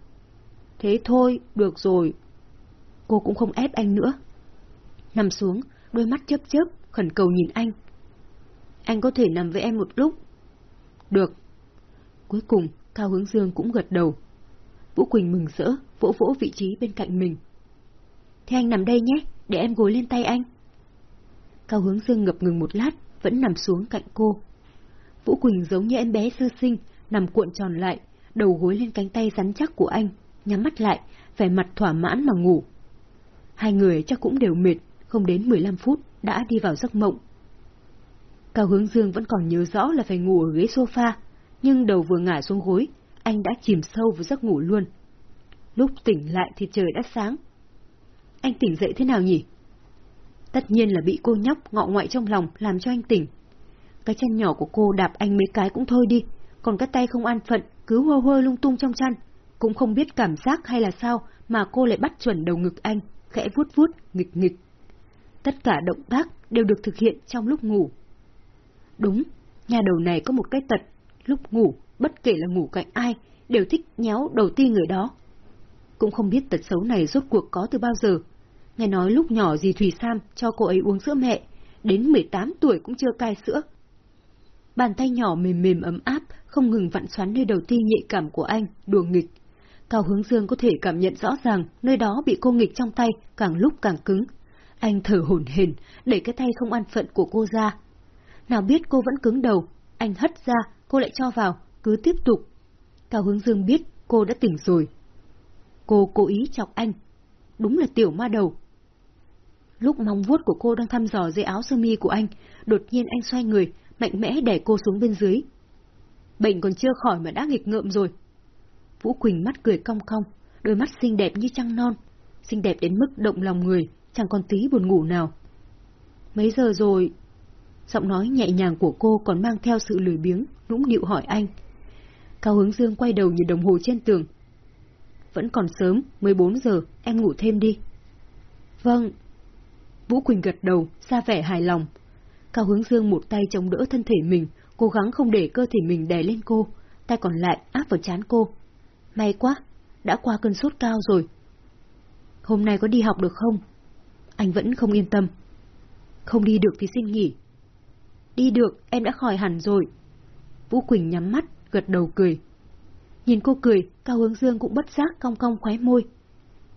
Thế thôi, được rồi. Cô cũng không ép anh nữa. Nằm xuống, đôi mắt chớp chớp, khẩn cầu nhìn anh. Anh có thể nằm với em một lúc. Được. Cuối cùng, Cao Hướng Dương cũng gật đầu. Vũ Quỳnh mừng rỡ, vỗ vỗ vị trí bên cạnh mình. Thế anh nằm đây nhé, để em gối lên tay anh. Cao Hướng Dương ngập ngừng một lát, vẫn nằm xuống cạnh cô. Vũ Quỳnh giống như em bé sơ sinh, nằm cuộn tròn lại, đầu gối lên cánh tay rắn chắc của anh, nhắm mắt lại, vẻ mặt thỏa mãn mà ngủ. Hai người chắc cũng đều mệt, không đến 15 phút đã đi vào giấc mộng. Cao Hướng Dương vẫn còn nhớ rõ là phải ngủ ở ghế sofa, nhưng đầu vừa ngả xuống gối, anh đã chìm sâu vào giấc ngủ luôn. Lúc tỉnh lại thì trời đã sáng. Anh tỉnh dậy thế nào nhỉ? Tất nhiên là bị cô nhóc ngọ ngoại trong lòng làm cho anh tỉnh. Cái chân nhỏ của cô đạp anh mấy cái cũng thôi đi, còn cái tay không an phận, cứ hơ hơ lung tung trong chăn. Cũng không biết cảm giác hay là sao mà cô lại bắt chuẩn đầu ngực anh, khẽ vuốt vuốt, nghịch nghịch. Tất cả động tác đều được thực hiện trong lúc ngủ. Đúng, nhà đầu này có một cái tật, lúc ngủ, bất kể là ngủ cạnh ai, đều thích nhéo đầu ti người đó. Cũng không biết tật xấu này rốt cuộc có từ bao giờ. Nghe nói lúc nhỏ dì Thùy Sam cho cô ấy uống sữa mẹ, đến 18 tuổi cũng chưa cai sữa. Bàn tay nhỏ mềm mềm ấm áp, không ngừng vặn xoắn nơi đầu ti nhạy cảm của anh, đùa nghịch. Cao Hướng Dương có thể cảm nhận rõ ràng nơi đó bị cô nghịch trong tay càng lúc càng cứng. Anh thở hổn hển, để cái tay không an phận của cô ra. Nào biết cô vẫn cứng đầu, anh hất ra, cô lại cho vào, cứ tiếp tục. Cao Hướng Dương biết cô đã tỉnh rồi. Cô cố ý chọc anh. Đúng là tiểu ma đầu. Lúc mong vuốt của cô đang thăm dò dây áo sơ mi của anh, đột nhiên anh xoay người, mạnh mẽ đẩy cô xuống bên dưới. Bệnh còn chưa khỏi mà đã nghịch ngợm rồi. Vũ Quỳnh mắt cười cong cong, đôi mắt xinh đẹp như trăng non, xinh đẹp đến mức động lòng người, chẳng còn tí buồn ngủ nào. Mấy giờ rồi? Giọng nói nhẹ nhàng của cô còn mang theo sự lười biếng, nũng nịu hỏi anh. Cao Hướng Dương quay đầu nhìn đồng hồ trên tường. Vẫn còn sớm, 14 giờ, em ngủ thêm đi. Vâng. Vũ Quỳnh gật đầu, ra vẻ hài lòng. Cao Hướng Dương một tay chống đỡ thân thể mình, cố gắng không để cơ thể mình đè lên cô, tay còn lại áp vào chán cô. May quá, đã qua cơn sốt cao rồi. Hôm nay có đi học được không? Anh vẫn không yên tâm. Không đi được thì xin nghỉ. Đi được, em đã khỏi hẳn rồi. Vũ Quỳnh nhắm mắt, gật đầu cười. Nhìn cô cười, Cao Hướng Dương cũng bất giác cong cong khóe môi.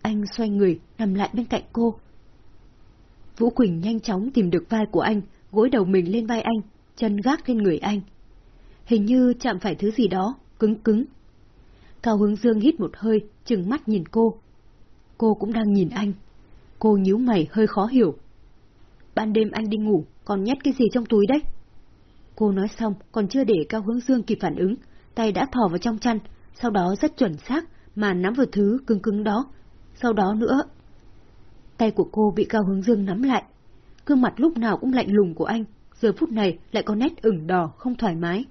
Anh xoay người, nằm lại bên cạnh cô. Vũ Quỳnh nhanh chóng tìm được vai của anh, gối đầu mình lên vai anh, chân gác lên người anh. Hình như chạm phải thứ gì đó, cứng cứng. Cao Hướng Dương hít một hơi, chừng mắt nhìn cô. Cô cũng đang nhìn anh. Cô nhíu mày hơi khó hiểu. Ban đêm anh đi ngủ, còn nhét cái gì trong túi đấy? Cô nói xong, còn chưa để Cao Hướng Dương kịp phản ứng, tay đã thò vào trong chăn, sau đó rất chuẩn xác mà nắm vào thứ cứng cứng đó. Sau đó nữa... Tay của cô bị Cao Hướng Dương nắm lại. Gương mặt lúc nào cũng lạnh lùng của anh, giờ phút này lại có nét ửng đỏ, không thoải mái.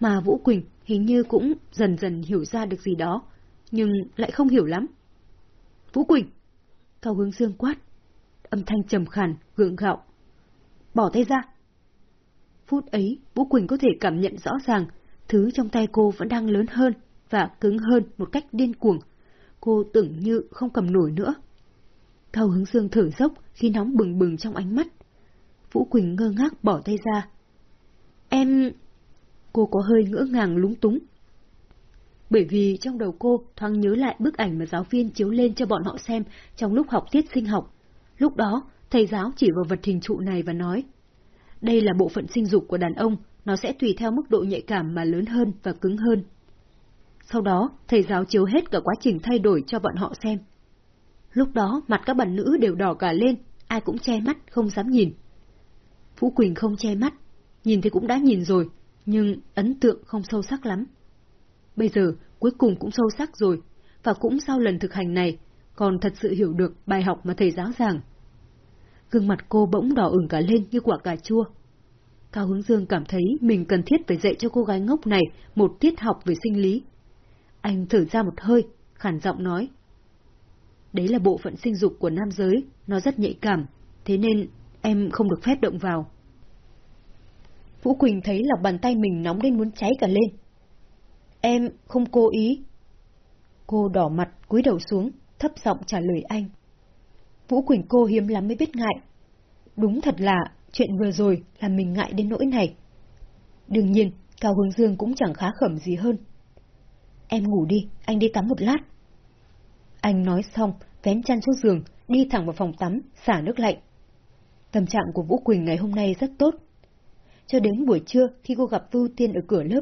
Mà Vũ Quỳnh hình như cũng dần dần hiểu ra được gì đó, nhưng lại không hiểu lắm. Vũ Quỳnh! Cao Hướng Dương quát. Âm thanh trầm khàn, gượng gạo. Bỏ tay ra! Phút ấy, Vũ Quỳnh có thể cảm nhận rõ ràng, thứ trong tay cô vẫn đang lớn hơn và cứng hơn một cách điên cuồng. Cô tưởng như không cầm nổi nữa. Cao Hướng Dương thở dốc khi nóng bừng bừng trong ánh mắt. Vũ Quỳnh ngơ ngác bỏ tay ra. Em... Cô có hơi ngỡ ngàng lúng túng. Bởi vì trong đầu cô thoáng nhớ lại bức ảnh mà giáo viên chiếu lên cho bọn họ xem trong lúc học tiết sinh học. Lúc đó, thầy giáo chỉ vào vật hình trụ này và nói đây là bộ phận sinh dục của đàn ông, nó sẽ tùy theo mức độ nhạy cảm mà lớn hơn và cứng hơn. Sau đó, thầy giáo chiếu hết cả quá trình thay đổi cho bọn họ xem. Lúc đó, mặt các bạn nữ đều đỏ cả lên, ai cũng che mắt, không dám nhìn. Phú Quỳnh không che mắt, nhìn thì cũng đã nhìn rồi, nhưng ấn tượng không sâu sắc lắm. Bây giờ, cuối cùng cũng sâu sắc rồi, và cũng sau lần thực hành này, còn thật sự hiểu được bài học mà thầy giáo giảng gương mặt cô bỗng đỏ ửng cả lên như quả cà chua. Cao Hướng Dương cảm thấy mình cần thiết phải dạy cho cô gái ngốc này một tiết học về sinh lý. Anh thở ra một hơi, khản giọng nói. Đấy là bộ phận sinh dục của nam giới, nó rất nhạy cảm, thế nên em không được phép động vào. Vũ Quỳnh thấy lòng bàn tay mình nóng lên muốn cháy cả lên. Em không cố ý. Cô đỏ mặt, cúi đầu xuống, thấp giọng trả lời anh. Vũ Quỳnh cô hiếm lắm mới biết ngại. Đúng thật là, chuyện vừa rồi là mình ngại đến nỗi này. Đương nhiên, Cao Hướng Dương cũng chẳng khá khẩm gì hơn. Em ngủ đi, anh đi tắm một lát. Anh nói xong, vén chăn xuống giường, đi thẳng vào phòng tắm, xả nước lạnh. Tâm trạng của Vũ Quỳnh ngày hôm nay rất tốt. Cho đến buổi trưa khi cô gặp Vưu Tiên ở cửa lớp.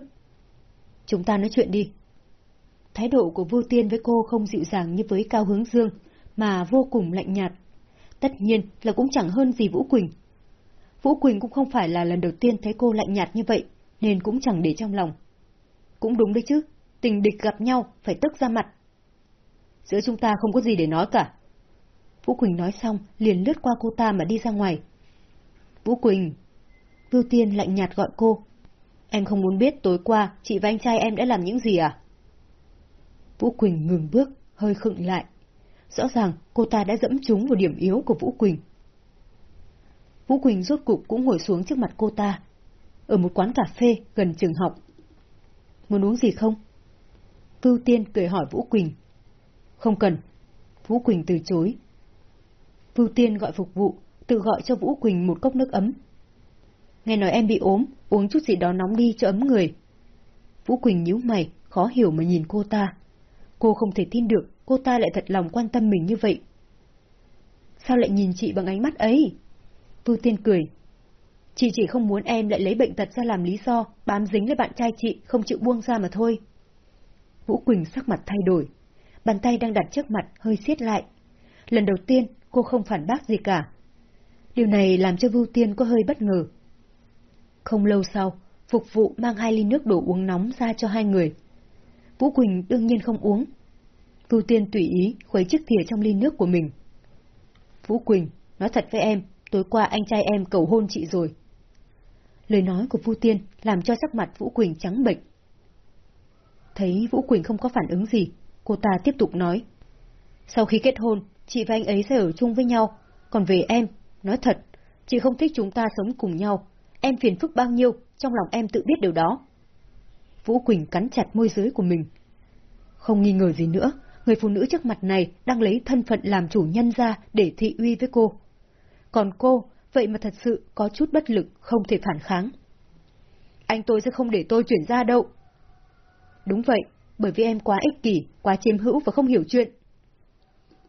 Chúng ta nói chuyện đi. Thái độ của Vưu Tiên với cô không dịu dàng như với Cao Hướng Dương, mà vô cùng lạnh nhạt. Tất nhiên là cũng chẳng hơn gì Vũ Quỳnh. Vũ Quỳnh cũng không phải là lần đầu tiên thấy cô lạnh nhạt như vậy, nên cũng chẳng để trong lòng. Cũng đúng đấy chứ, tình địch gặp nhau, phải tức ra mặt. Giữa chúng ta không có gì để nói cả. Vũ Quỳnh nói xong, liền lướt qua cô ta mà đi ra ngoài. Vũ Quỳnh! Vưu Tiên lạnh nhạt gọi cô. Em không muốn biết tối qua chị và anh trai em đã làm những gì à? Vũ Quỳnh ngừng bước, hơi khựng lại. Rõ ràng cô ta đã dẫm trúng vào điểm yếu của Vũ Quỳnh. Vũ Quỳnh rốt cục cũng ngồi xuống trước mặt cô ta. Ở một quán cà phê gần trường học. Muốn uống gì không? Vưu Tiên cười hỏi Vũ Quỳnh. Không cần. Vũ Quỳnh từ chối. Vưu Tiên gọi phục vụ, tự gọi cho Vũ Quỳnh một cốc nước ấm. Nghe nói em bị ốm, uống chút gì đó nóng đi cho ấm người. Vũ Quỳnh nhíu mày, khó hiểu mà nhìn cô ta. Cô không thể tin được cô ta lại thật lòng quan tâm mình như vậy. Sao lại nhìn chị bằng ánh mắt ấy? Vưu Tiên cười. Chị chỉ không muốn em lại lấy bệnh tật ra làm lý do, bám dính lấy bạn trai chị, không chịu buông ra mà thôi. Vũ Quỳnh sắc mặt thay đổi. Bàn tay đang đặt trước mặt hơi siết lại. Lần đầu tiên, cô không phản bác gì cả. Điều này làm cho Vưu Tiên có hơi bất ngờ. Không lâu sau, phục vụ mang hai ly nước đổ uống nóng ra cho hai người. Vũ Quỳnh đương nhiên không uống. Vưu Tiên tùy ý khuấy chiếc thìa trong ly nước của mình. Vũ Quỳnh, nói thật với em, tối qua anh trai em cầu hôn chị rồi. Lời nói của Vu Tiên làm cho sắc mặt Vũ Quỳnh trắng bệch. Thấy Vũ Quỳnh không có phản ứng gì, cô ta tiếp tục nói. Sau khi kết hôn, chị và anh ấy sẽ ở chung với nhau, còn về em, nói thật, chị không thích chúng ta sống cùng nhau. Em phiền phức bao nhiêu, trong lòng em tự biết điều đó. Vũ Quỳnh cắn chặt môi dưới của mình. Không nghi ngờ gì nữa, người phụ nữ trước mặt này đang lấy thân phận làm chủ nhân ra để thị uy với cô. Còn cô, vậy mà thật sự có chút bất lực, không thể phản kháng. Anh tôi sẽ không để tôi chuyển ra đâu. Đúng vậy, bởi vì em quá ích kỷ, quá chiếm hữu và không hiểu chuyện.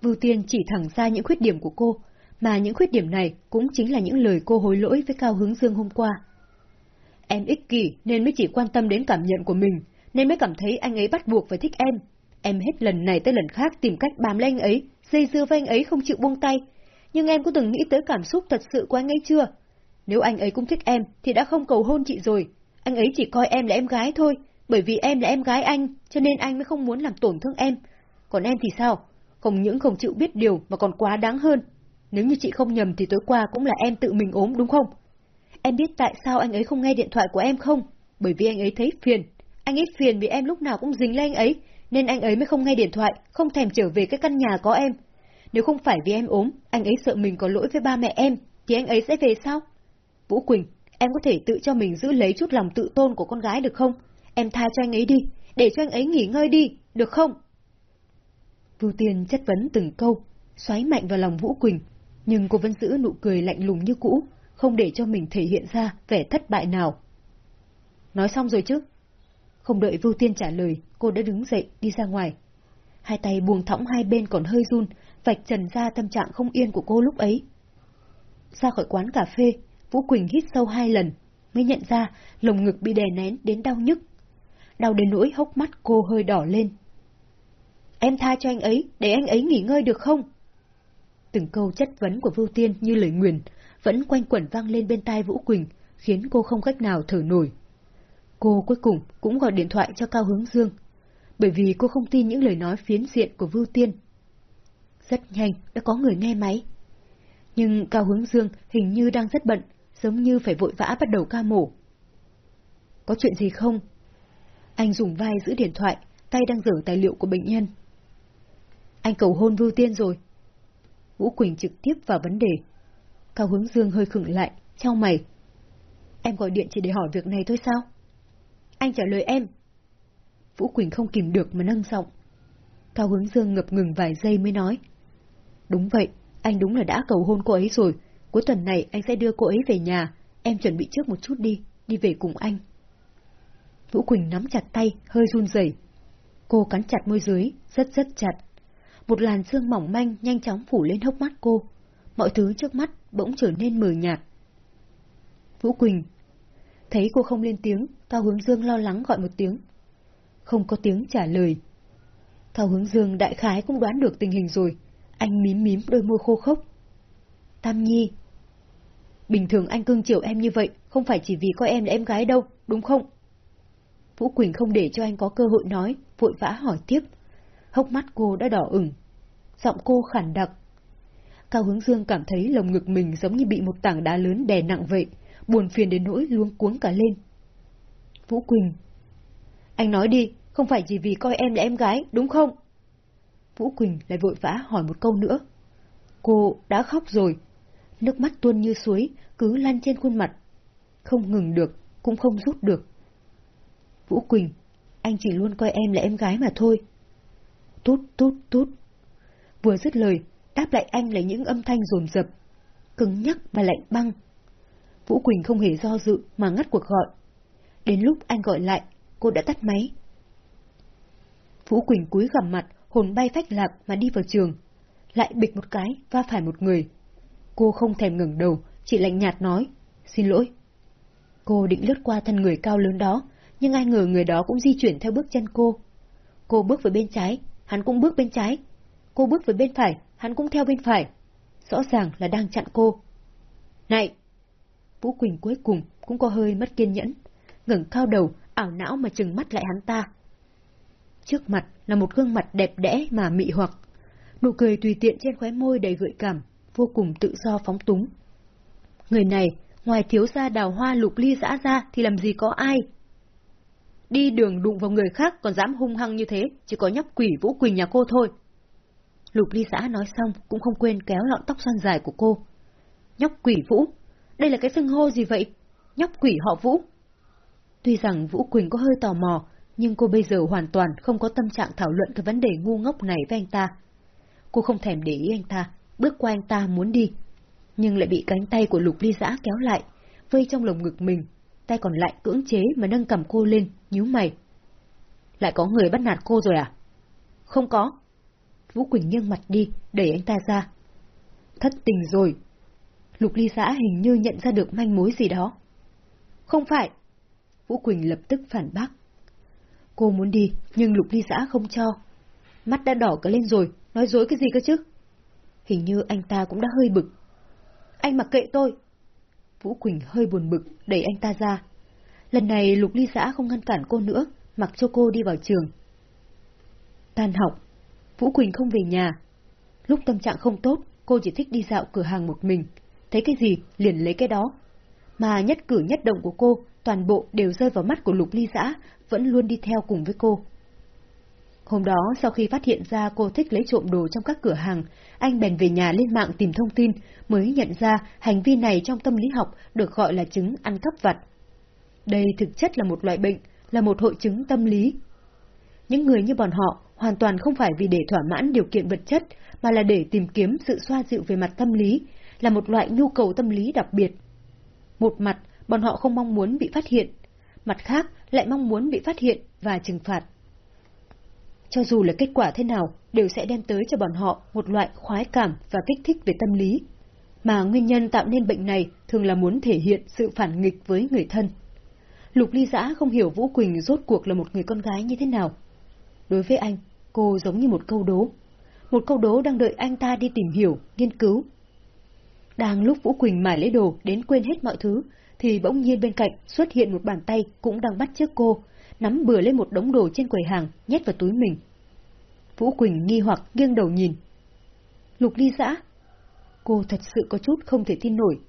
Vưu Tiên chỉ thẳng ra những khuyết điểm của cô, mà những khuyết điểm này cũng chính là những lời cô hối lỗi với Cao Hướng Dương hôm qua. Em ích kỷ nên mới chỉ quan tâm đến cảm nhận của mình, nên mới cảm thấy anh ấy bắt buộc phải thích em. Em hết lần này tới lần khác tìm cách bám lấy anh ấy, dây dưa với anh ấy không chịu buông tay. Nhưng em có từng nghĩ tới cảm xúc thật sự của anh ấy chưa? Nếu anh ấy cũng thích em thì đã không cầu hôn chị rồi. Anh ấy chỉ coi em là em gái thôi, bởi vì em là em gái anh, cho nên anh mới không muốn làm tổn thương em. Còn em thì sao? Không những không chịu biết điều mà còn quá đáng hơn. Nếu như chị không nhầm thì tối qua cũng là em tự mình ốm đúng không? Em biết tại sao anh ấy không nghe điện thoại của em không? Bởi vì anh ấy thấy phiền. Anh ấy phiền vì em lúc nào cũng dính lên anh ấy, nên anh ấy mới không nghe điện thoại, không thèm trở về cái căn nhà có em. Nếu không phải vì em ốm, anh ấy sợ mình có lỗi với ba mẹ em, thì anh ấy sẽ về sao? Vũ Quỳnh, em có thể tự cho mình giữ lấy chút lòng tự tôn của con gái được không? Em tha cho anh ấy đi, để cho anh ấy nghỉ ngơi đi, được không? Vưu Tiên chất vấn từng câu, xoáy mạnh vào lòng Vũ Quỳnh, nhưng cô vẫn giữ nụ cười lạnh lùng như cũ, không để cho mình thể hiện ra vẻ thất bại nào. Nói xong rồi chứ? Không đợi Vưu Tiên trả lời, cô đã đứng dậy, đi ra ngoài. Hai tay buông thõng hai bên còn hơi run, vạch trần ra tâm trạng không yên của cô lúc ấy. Ra khỏi quán cà phê, Vũ Quỳnh hít sâu hai lần, mới nhận ra lồng ngực bị đè nén đến đau nhức. Đau đến nỗi hốc mắt cô hơi đỏ lên. Em tha cho anh ấy, để anh ấy nghỉ ngơi được không? Từng câu chất vấn của Vưu Tiên như lời nguyền, vẫn quanh quẩn vang lên bên tai Vũ Quỳnh, khiến cô không cách nào thở nổi. Cô cuối cùng cũng gọi điện thoại cho Cao Hướng Dương, bởi vì cô không tin những lời nói phiến diện của Vưu Tiên. Rất nhanh, đã có người nghe máy. Nhưng Cao Hướng Dương hình như đang rất bận, giống như phải vội vã bắt đầu ca mổ. Có chuyện gì không? Anh dùng vai giữ điện thoại, tay đang dở tài liệu của bệnh nhân. Anh cầu hôn Vưu Tiên rồi. Vũ Quỳnh trực tiếp vào vấn đề. Cao Hướng Dương hơi khựng lại, trao mày. Em gọi điện chỉ để hỏi việc này thôi sao? Anh trả lời em. Vũ Quỳnh không kìm được mà nâng giọng. Cao Hướng Dương ngập ngừng vài giây mới nói. Đúng vậy, anh đúng là đã cầu hôn cô ấy rồi. Cuối tuần này anh sẽ đưa cô ấy về nhà. Em chuẩn bị trước một chút đi, đi về cùng anh. Vũ Quỳnh nắm chặt tay, hơi run rẩy. Cô cắn chặt môi dưới, rất rất chặt một làn sương mỏng manh nhanh chóng phủ lên hốc mắt cô. Mọi thứ trước mắt bỗng trở nên mờ nhạt. Vũ Quỳnh. Thấy cô không lên tiếng, Cao Hướng Dương lo lắng gọi một tiếng. Không có tiếng trả lời. Cao Hướng Dương đại khái cũng đoán được tình hình rồi. Anh mím mím đôi môi khô khốc. Tam Nhi. Bình thường anh cưng chiều em như vậy, không phải chỉ vì coi em là em gái đâu, đúng không? Vũ Quỳnh không để cho anh có cơ hội nói, vội vã hỏi tiếp. Hốc mắt cô đã đỏ ửng. Giọng cô khản đặc. Cao Hướng Dương cảm thấy lồng ngực mình giống như bị một tảng đá lớn đè nặng vậy, buồn phiền đến nỗi luống cuống cả lên. Vũ Quỳnh. Anh nói đi, không phải chỉ vì coi em là em gái, đúng không? Vũ Quỳnh lại vội vã hỏi một câu nữa. Cô đã khóc rồi. Nước mắt tuôn như suối, cứ lăn trên khuôn mặt. Không ngừng được, cũng không rút được. Vũ Quỳnh, anh chỉ luôn coi em là em gái mà thôi. Tút tút tút. Vừa dứt lời, đáp lại anh là những âm thanh rồn rập, cứng nhắc và lạnh băng. Vũ Quỳnh không hề do dự mà ngắt cuộc gọi. Đến lúc anh gọi lại, cô đã tắt máy. Vũ Quỳnh cúi gằm mặt, hồn bay phách lạc mà đi vào trường. Lại bịch một cái, va phải một người. Cô không thèm ngẩng đầu, chỉ lạnh nhạt nói, xin lỗi. Cô định lướt qua thân người cao lớn đó, nhưng ai ngờ người đó cũng di chuyển theo bước chân cô. Cô bước về bên trái, hắn cũng bước bên trái. Cô bước về bên phải, hắn cũng theo bên phải. Rõ ràng là đang chặn cô. Này! Vũ Quỳnh cuối cùng cũng có hơi mất kiên nhẫn, ngẩng cao đầu, ảo não mà trừng mắt lại hắn ta. Trước mặt là một gương mặt đẹp đẽ mà mị hoặc, nụ cười tùy tiện trên khóe môi đầy gợi cảm, vô cùng tự do phóng túng. Người này, ngoài thiếu gia đào hoa lục ly dã ra thì làm gì có ai? Đi đường đụng vào người khác còn dám hung hăng như thế, chỉ có nhóc quỷ Vũ Quỳnh nhà cô thôi. Lục ly xã nói xong cũng không quên kéo lọn tóc xoăn dài của cô. Nhóc quỷ Vũ? Đây là cái xưng hô gì vậy? Nhóc quỷ họ Vũ? Tuy rằng Vũ Quỳnh có hơi tò mò, nhưng cô bây giờ hoàn toàn không có tâm trạng thảo luận cái vấn đề ngu ngốc này với anh ta. Cô không thèm để ý anh ta, bước qua anh ta muốn đi, nhưng lại bị cánh tay của Lục Ly Giã kéo lại, vây trong lồng ngực mình, tay còn lại cưỡng chế mà nâng cầm cô lên, nhíu mày. Lại có người bắt nạt cô rồi à? Không có. Vũ Quỳnh nghiêng mặt đi, đẩy anh ta ra. Thất tình rồi. Lục ly giã hình như nhận ra được manh mối gì đó. Không phải. Vũ Quỳnh lập tức phản bác. Cô muốn đi, nhưng lục ly giã không cho. Mắt đã đỏ cả lên rồi, nói dối cái gì cơ chứ? Hình như anh ta cũng đã hơi bực. Anh mặc kệ tôi. Vũ Quỳnh hơi buồn bực, đẩy anh ta ra. Lần này lục ly giã không ngăn cản cô nữa, mặc cho cô đi vào trường. Tan học, Vũ Quỳnh không về nhà. Lúc tâm trạng không tốt, cô chỉ thích đi dạo cửa hàng một mình, thấy cái gì liền lấy cái đó. Mà nhất cử nhất động của cô, toàn bộ đều rơi vào mắt của Lục Ly Giã, vẫn luôn đi theo cùng với cô. Hôm đó, sau khi phát hiện ra cô thích lấy trộm đồ trong các cửa hàng, anh bèn về nhà lên mạng tìm thông tin, mới nhận ra hành vi này trong tâm lý học được gọi là chứng ăn cắp vặt. Đây thực chất là một loại bệnh, là một hội chứng tâm lý. Những người như bọn họ hoàn toàn không phải vì để thỏa mãn điều kiện vật chất, mà là để tìm kiếm sự xoa dịu về mặt tâm lý, là một loại nhu cầu tâm lý đặc biệt. Một mặt, bọn họ không mong muốn bị phát hiện, mặt khác lại mong muốn bị phát hiện và trừng phạt. Cho dù là kết quả thế nào, đều sẽ đem tới cho bọn họ một loại khoái cảm và kích thích về tâm lý. Mà nguyên nhân tạo nên bệnh này thường là muốn thể hiện sự phản nghịch với người thân. Lục ly giã không hiểu Vũ Quỳnh rốt cuộc là một người con gái như thế nào. Đối với anh, cô giống như một câu đố. Một câu đố đang đợi anh ta đi tìm hiểu, nghiên cứu. Đang lúc Vũ Quỳnh mải lấy đồ đến quên hết mọi thứ, thì bỗng nhiên bên cạnh xuất hiện một bàn tay cũng đang bắt trước cô, nắm bừa lên một đống đồ trên quầy hàng, nhét vào túi mình. Vũ Quỳnh nghi hoặc nghiêng đầu nhìn. Lục ly giã. Cô thật sự có chút không thể tin nổi.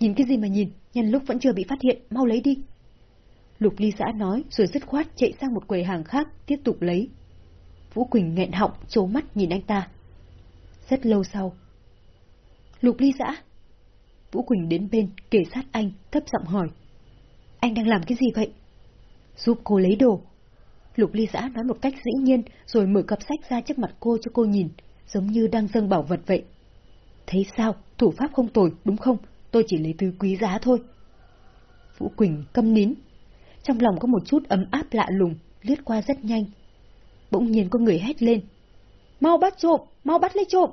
Nhìn cái gì mà nhìn, nhân lúc vẫn chưa bị phát hiện, mau lấy đi. Lục ly giã nói rồi dứt khoát chạy sang một quầy hàng khác, tiếp tục lấy. Vũ Quỳnh nghẹn họng, trố mắt nhìn anh ta. Rất lâu sau. Lục ly Dã, Vũ Quỳnh đến bên, kể sát anh, thấp giọng hỏi. Anh đang làm cái gì vậy? Giúp cô lấy đồ. Lục ly Dã nói một cách dĩ nhiên, rồi mở cặp sách ra trước mặt cô cho cô nhìn, giống như đang dâng bảo vật vậy. Thấy sao, thủ pháp không tồi, đúng không? Tôi chỉ lấy thứ quý giá thôi. Vũ Quỳnh câm nín. Trong lòng có một chút ấm áp lạ lùng, lướt qua rất nhanh. Bỗng nhiên có người hét lên. mau bắt trộm, mau bắt lấy trộm.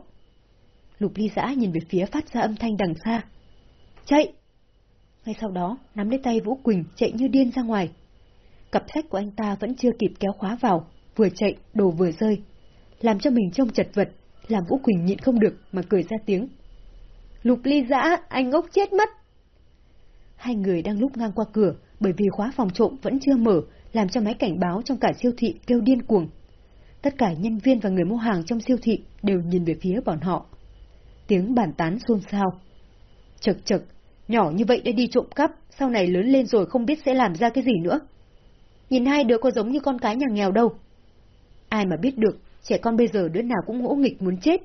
Lục ly giã nhìn về phía phát ra âm thanh đằng xa. Chạy! Ngay sau đó, nắm lấy tay Vũ Quỳnh chạy như điên ra ngoài. Cặp sách của anh ta vẫn chưa kịp kéo khóa vào, vừa chạy, đồ vừa rơi. Làm cho mình trông chật vật, làm Vũ Quỳnh nhịn không được mà cười ra tiếng. Lục ly giã, anh ngốc chết mất! Hai người đang lúc ngang qua cửa, bởi vì khóa phòng trộm vẫn chưa mở, làm cho máy cảnh báo trong cả siêu thị kêu điên cuồng. Tất cả nhân viên và người mua hàng trong siêu thị đều nhìn về phía bọn họ. Tiếng bàn tán xôn xao. Chật chật, nhỏ như vậy đã đi trộm cắp, sau này lớn lên rồi không biết sẽ làm ra cái gì nữa. Nhìn hai đứa có giống như con cái nhà nghèo đâu. Ai mà biết được, trẻ con bây giờ đứa nào cũng ngỗ nghịch muốn chết.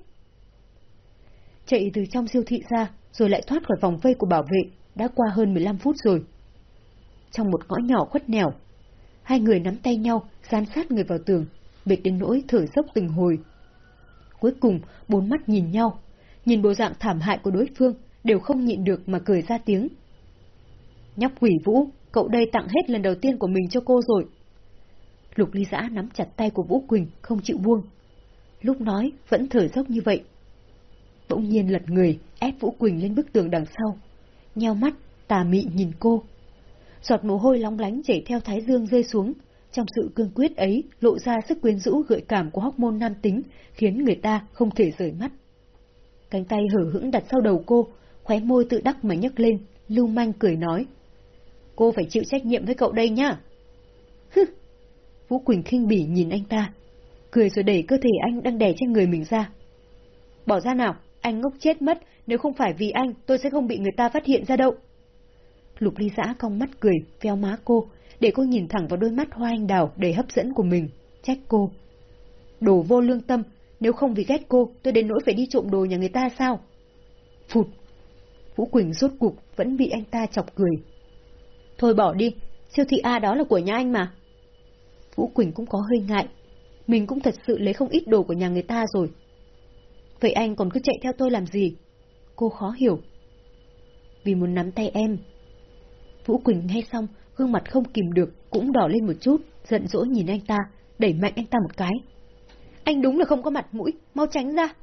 Chạy từ trong siêu thị ra, rồi lại thoát khỏi vòng vây của bảo vệ, đã qua hơn 15 phút rồi. Trong một ngõ nhỏ khuất nẻo, hai người nắm tay nhau, dán sát người vào tường, mệt đến nỗi thở dốc từng hồi. Cuối cùng, bốn mắt nhìn nhau, nhìn bộ dạng thảm hại của đối phương, đều không nhịn được mà cười ra tiếng. Nhóc quỷ vũ, cậu đây tặng hết lần đầu tiên của mình cho cô rồi. Lục ly giã nắm chặt tay của Vũ Quỳnh, không chịu buông. Lúc nói, vẫn thở dốc như vậy. Bỗng nhiên lật người, ép Vũ Quỳnh lên bức tường đằng sau. Nheo mắt, tà mị nhìn cô. Giọt mồ hôi long lánh chảy theo thái dương rơi xuống. Trong sự cương quyết ấy, lộ ra sức quyến rũ gợi cảm của hóc môn nam tính, khiến người ta không thể rời mắt. Cánh tay hở hững đặt sau đầu cô, khóe môi tự đắc mà nhấc lên, lưu manh cười nói. Cô phải chịu trách nhiệm với cậu đây nhá. [laughs] Hứ! Vũ Quỳnh khinh bỉ nhìn anh ta, cười rồi đẩy cơ thể anh đang đè trên người mình ra. Bỏ ra nào, anh ngốc chết mất, nếu không phải vì anh, tôi sẽ không bị người ta phát hiện ra đâu. Lục ly giã cong mắt cười, veo má cô, để cô nhìn thẳng vào đôi mắt hoa anh đào đầy hấp dẫn của mình, trách cô. Đồ vô lương tâm, nếu không vì ghét cô, tôi đến nỗi phải đi trộm đồ nhà người ta sao? Phụt! Vũ Quỳnh rốt cục vẫn bị anh ta chọc cười. Thôi bỏ đi, siêu thị A đó là của nhà anh mà. Vũ Quỳnh cũng có hơi ngại. Mình cũng thật sự lấy không ít đồ của nhà người ta rồi. Vậy anh còn cứ chạy theo tôi làm gì? Cô khó hiểu. Vì muốn nắm tay em. Vũ Quỳnh nghe xong, gương mặt không kìm được, cũng đỏ lên một chút, giận dỗi nhìn anh ta, đẩy mạnh anh ta một cái. Anh đúng là không có mặt mũi, mau tránh ra.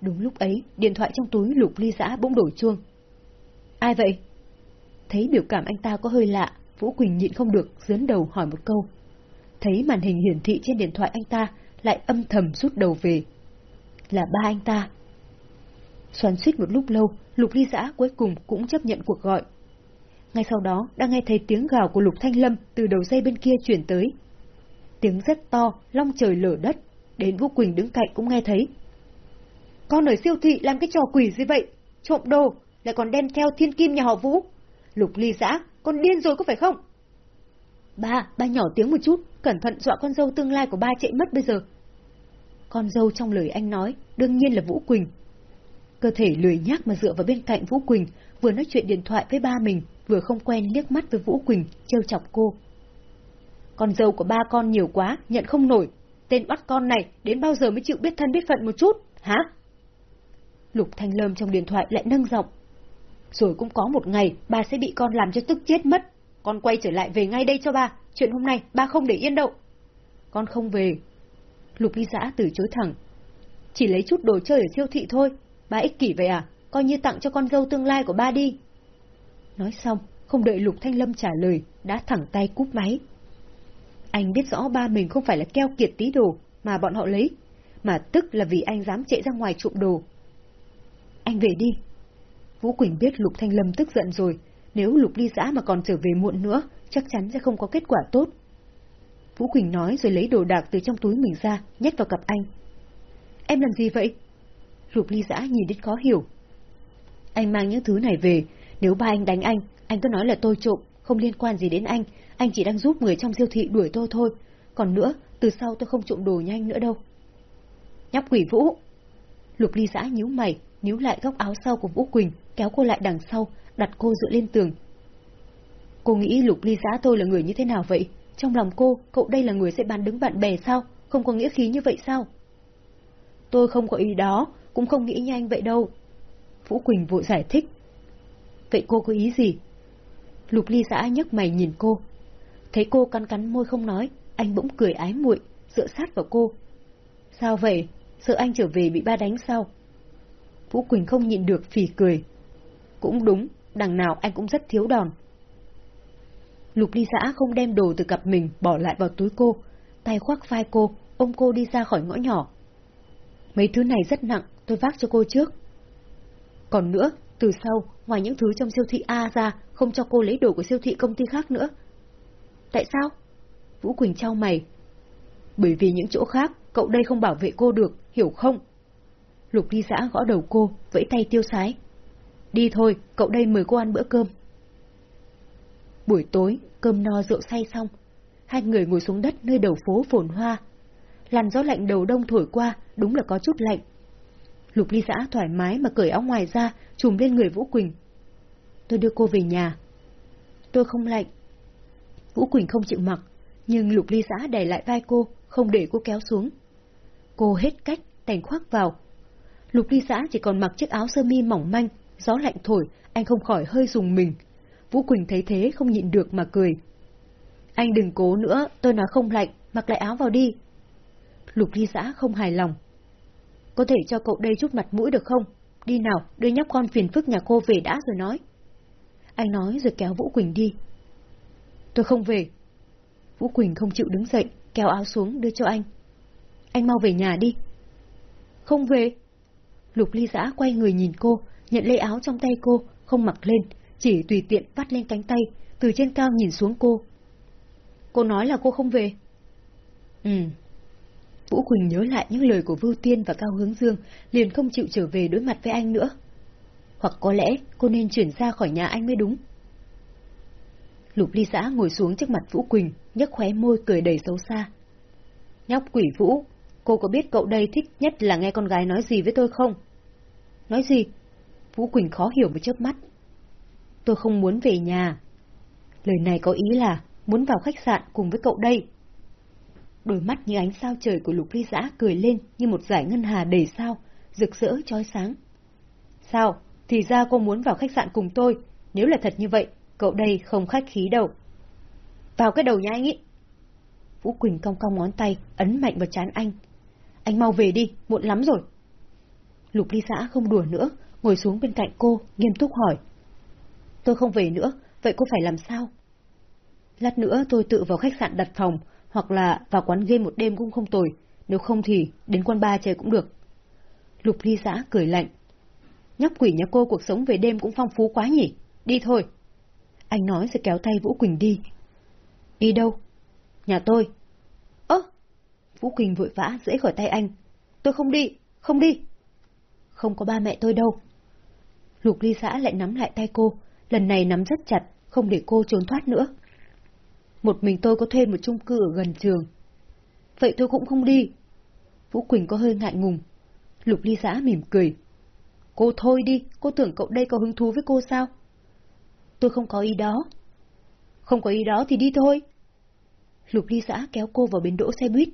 Đúng lúc ấy, điện thoại trong túi lục ly giã bỗng đổ chuông. Ai vậy? Thấy biểu cảm anh ta có hơi lạ, Vũ Quỳnh nhịn không được, dướn đầu hỏi một câu. Thấy màn hình hiển thị trên điện thoại anh ta, lại âm thầm rút đầu về. Là ba anh ta. Xoắn suýt một lúc lâu, lục ly giã cuối cùng cũng chấp nhận cuộc gọi. Ngay sau đó, đã nghe thấy tiếng gào của lục thanh lâm từ đầu dây bên kia chuyển tới. Tiếng rất to, long trời lở đất, đến Vũ Quỳnh đứng cạnh cũng nghe thấy. Con ở siêu thị làm cái trò quỷ gì vậy? Trộm đồ, lại còn đem theo thiên kim nhà họ Vũ. Lục ly giã, con điên rồi có phải không? Ba, ba nhỏ tiếng một chút, cẩn thận dọa con dâu tương lai của ba chạy mất bây giờ. Con dâu trong lời anh nói, đương nhiên là Vũ Quỳnh. Cơ thể lười nhác mà dựa vào bên cạnh Vũ Quỳnh, vừa nói chuyện điện thoại với ba mình, vừa không quen liếc mắt với Vũ Quỳnh, trêu chọc cô. Con dâu của ba con nhiều quá, nhận không nổi. Tên bắt con này đến bao giờ mới chịu biết thân biết phận một chút, hả? Lục Thanh Lâm trong điện thoại lại nâng giọng. Rồi cũng có một ngày, ba sẽ bị con làm cho tức chết mất. Con quay trở lại về ngay đây cho ba, chuyện hôm nay ba không để yên đâu. Con không về. Lục ly giã từ chối thẳng. Chỉ lấy chút đồ chơi ở siêu thị thôi, ba ích kỷ vậy à, coi như tặng cho con dâu tương lai của ba đi. Nói xong, không đợi Lục Thanh Lâm trả lời, đã thẳng tay cúp máy. Anh biết rõ ba mình không phải là keo kiệt tí đồ mà bọn họ lấy, mà tức là vì anh dám chạy ra ngoài trộm đồ. Anh về đi. Vũ Quỳnh biết Lục Thanh Lâm tức giận rồi, nếu Lục ly giã mà còn trở về muộn nữa, chắc chắn sẽ không có kết quả tốt. Vũ Quỳnh nói rồi lấy đồ đạc từ trong túi mình ra, nhét vào cặp anh. Em làm gì vậy? Lục ly giã nhìn đến khó hiểu. Anh mang những thứ này về, nếu ba anh đánh anh, anh cứ nói là tôi trộm, không liên quan gì đến anh, anh chỉ đang giúp người trong siêu thị đuổi tôi thôi. Còn nữa, từ sau tôi không trộm đồ nhanh nữa đâu. Nhóc quỷ Vũ! Lục ly giã nhíu mày, níu lại góc áo sau của Vũ Quỳnh, kéo cô lại đằng sau, đặt cô dựa lên tường. Cô nghĩ lục ly giã tôi là người như thế nào vậy? Trong lòng cô, cậu đây là người sẽ bán đứng bạn bè sao? Không có nghĩa khí như vậy sao? Tôi không có ý đó, cũng không nghĩ như anh vậy đâu. Vũ Quỳnh vội giải thích. Vậy cô có ý gì? Lục ly giã nhấc mày nhìn cô. Thấy cô cắn cắn môi không nói, anh bỗng cười ái muội, dựa sát vào cô. Sao vậy? Sợ anh trở về bị ba đánh sao? Vũ Quỳnh không nhịn được phì cười. Cũng đúng, đằng nào anh cũng rất thiếu đòn. Lục ly xã không đem đồ từ cặp mình bỏ lại vào túi cô, tay khoác vai cô, ôm cô đi ra khỏi ngõ nhỏ. Mấy thứ này rất nặng, tôi vác cho cô trước. Còn nữa, từ sau, ngoài những thứ trong siêu thị A ra, không cho cô lấy đồ của siêu thị công ty khác nữa. Tại sao? Vũ Quỳnh trao mày. Bởi vì những chỗ khác, cậu đây không bảo vệ cô được, hiểu không? Lục đi xã gõ đầu cô, vẫy tay tiêu sái. Đi thôi, cậu đây mời cô ăn bữa cơm. Buổi tối, cơm no rượu say xong, hai người ngồi xuống đất nơi đầu phố phồn hoa. Làn gió lạnh đầu đông thổi qua, đúng là có chút lạnh. Lục ly xã thoải mái mà cởi áo ngoài ra, trùm lên người Vũ Quỳnh. Tôi đưa cô về nhà. Tôi không lạnh. Vũ Quỳnh không chịu mặc, nhưng lục ly xã đè lại vai cô, không để cô kéo xuống. Cô hết cách, đành khoác vào. Lục ly xã chỉ còn mặc chiếc áo sơ mi mỏng manh, gió lạnh thổi, anh không khỏi hơi dùng mình. Vũ Quỳnh thấy thế không nhịn được mà cười. Anh đừng cố nữa, tôi nói không lạnh, mặc lại áo vào đi. Lục ly xã không hài lòng. Có thể cho cậu đây chút mặt mũi được không? Đi nào, đưa nhóc con phiền phức nhà cô về đã rồi nói. Anh nói rồi kéo Vũ Quỳnh đi. Tôi không về. Vũ Quỳnh không chịu đứng dậy, kéo áo xuống đưa cho anh. Anh mau về nhà đi. Không về. Lục ly giã quay người nhìn cô, nhận lấy áo trong tay cô, không mặc lên, chỉ tùy tiện vắt lên cánh tay, từ trên cao nhìn xuống cô. Cô nói là cô không về. Ừ. Vũ Quỳnh nhớ lại những lời của Vưu Tiên và Cao Hướng Dương, liền không chịu trở về đối mặt với anh nữa. Hoặc có lẽ cô nên chuyển ra khỏi nhà anh mới đúng. Lục ly xã ngồi xuống trước mặt Vũ Quỳnh, nhấc khóe môi cười đầy xấu xa. Nhóc quỷ Vũ, cô có biết cậu đây thích nhất là nghe con gái nói gì với tôi không? Nói gì? Vũ Quỳnh khó hiểu một chớp mắt. Tôi không muốn về nhà. Lời này có ý là muốn vào khách sạn cùng với cậu đây. Đôi mắt như ánh sao trời của Lục Ly Giã cười lên như một giải ngân hà đầy sao, rực rỡ chói sáng. Sao? Thì ra cô muốn vào khách sạn cùng tôi. Nếu là thật như vậy, cậu đây không khách khí đâu. Vào cái đầu nhà anh ý. Vũ Quỳnh cong cong ngón tay, ấn mạnh vào chán anh. Anh mau về đi, muộn lắm rồi. Lục ly Giã không đùa nữa, ngồi xuống bên cạnh cô, nghiêm túc hỏi. Tôi không về nữa, vậy cô phải làm sao? Lát nữa tôi tự vào khách sạn đặt phòng, hoặc là vào quán game một đêm cũng không tồi, nếu không thì đến quán bar chơi cũng được. Lục ly xã cười lạnh. Nhóc quỷ nhà cô cuộc sống về đêm cũng phong phú quá nhỉ, đi thôi. Anh nói rồi kéo tay Vũ Quỳnh đi. Đi đâu? Nhà tôi. Ơ! Vũ Quỳnh vội vã dễ khỏi tay anh. Tôi không đi, không đi. Không có ba mẹ tôi đâu. Lục ly xã lại nắm lại tay cô, lần này nắm rất chặt, không để cô trốn thoát nữa. Một mình tôi có thuê một chung cư ở gần trường. Vậy tôi cũng không đi. Vũ Quỳnh có hơi ngại ngùng. Lục ly xã mỉm cười. Cô thôi đi, cô tưởng cậu đây có hứng thú với cô sao? Tôi không có ý đó. Không có ý đó thì đi thôi. Lục ly xã kéo cô vào bến đỗ xe buýt.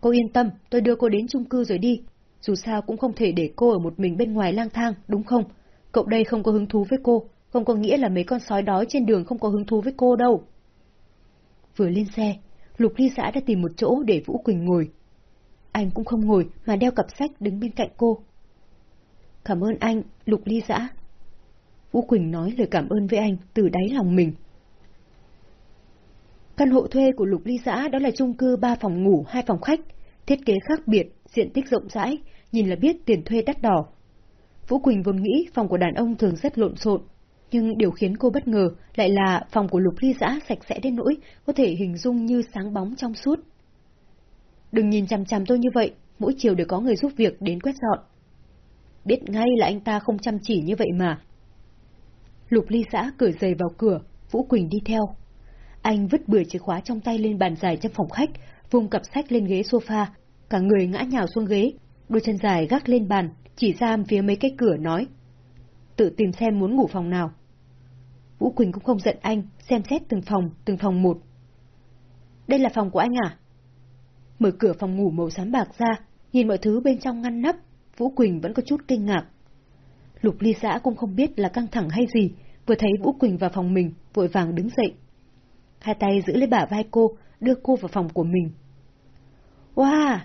Cô yên tâm, tôi đưa cô đến chung cư rồi đi. Dù sao cũng không thể để cô ở một mình bên ngoài lang thang, đúng không? Cậu đây không có hứng thú với cô, không có nghĩa là mấy con sói đói trên đường không có hứng thú với cô đâu. Vừa lên xe, Lục ly xã đã tìm một chỗ để Vũ Quỳnh ngồi. Anh cũng không ngồi mà đeo cặp sách đứng bên cạnh cô. Cảm ơn anh, Lục ly xã. Vũ Quỳnh nói lời cảm ơn với anh từ đáy lòng mình. Căn hộ thuê của Lục Ly Giã đó là chung cư 3 phòng ngủ, 2 phòng khách, thiết kế khác biệt, diện tích rộng rãi, nhìn là biết tiền thuê đắt đỏ. Vũ Quỳnh vốn nghĩ phòng của đàn ông thường rất lộn xộn, nhưng điều khiến cô bất ngờ lại là phòng của Lục Ly Giã sạch sẽ đến nỗi có thể hình dung như sáng bóng trong suốt. Đừng nhìn chằm chằm tôi như vậy, mỗi chiều đều có người giúp việc đến quét dọn. Biết ngay là anh ta không chăm chỉ như vậy mà. Lục Ly Giã cởi giày vào cửa, Vũ Quỳnh đi theo. Anh vứt bừa chìa khóa trong tay lên bàn dài trong phòng khách, vung cặp sách lên ghế sofa, cả người ngã nhào xuống ghế, đôi chân dài gác lên bàn, chỉ ra phía mấy cái cửa nói. Tự tìm xem muốn ngủ phòng nào. Vũ Quỳnh cũng không giận anh, xem xét từng phòng, từng phòng một. Đây là phòng của anh à? Mở cửa phòng ngủ màu xám bạc ra, nhìn mọi thứ bên trong ngăn nắp, Vũ Quỳnh vẫn có chút kinh ngạc. Lục ly xã cũng không biết là căng thẳng hay gì, vừa thấy Vũ Quỳnh vào phòng mình, vội vàng đứng dậy, hai tay giữ lấy bả vai cô, đưa cô vào phòng của mình. Wow!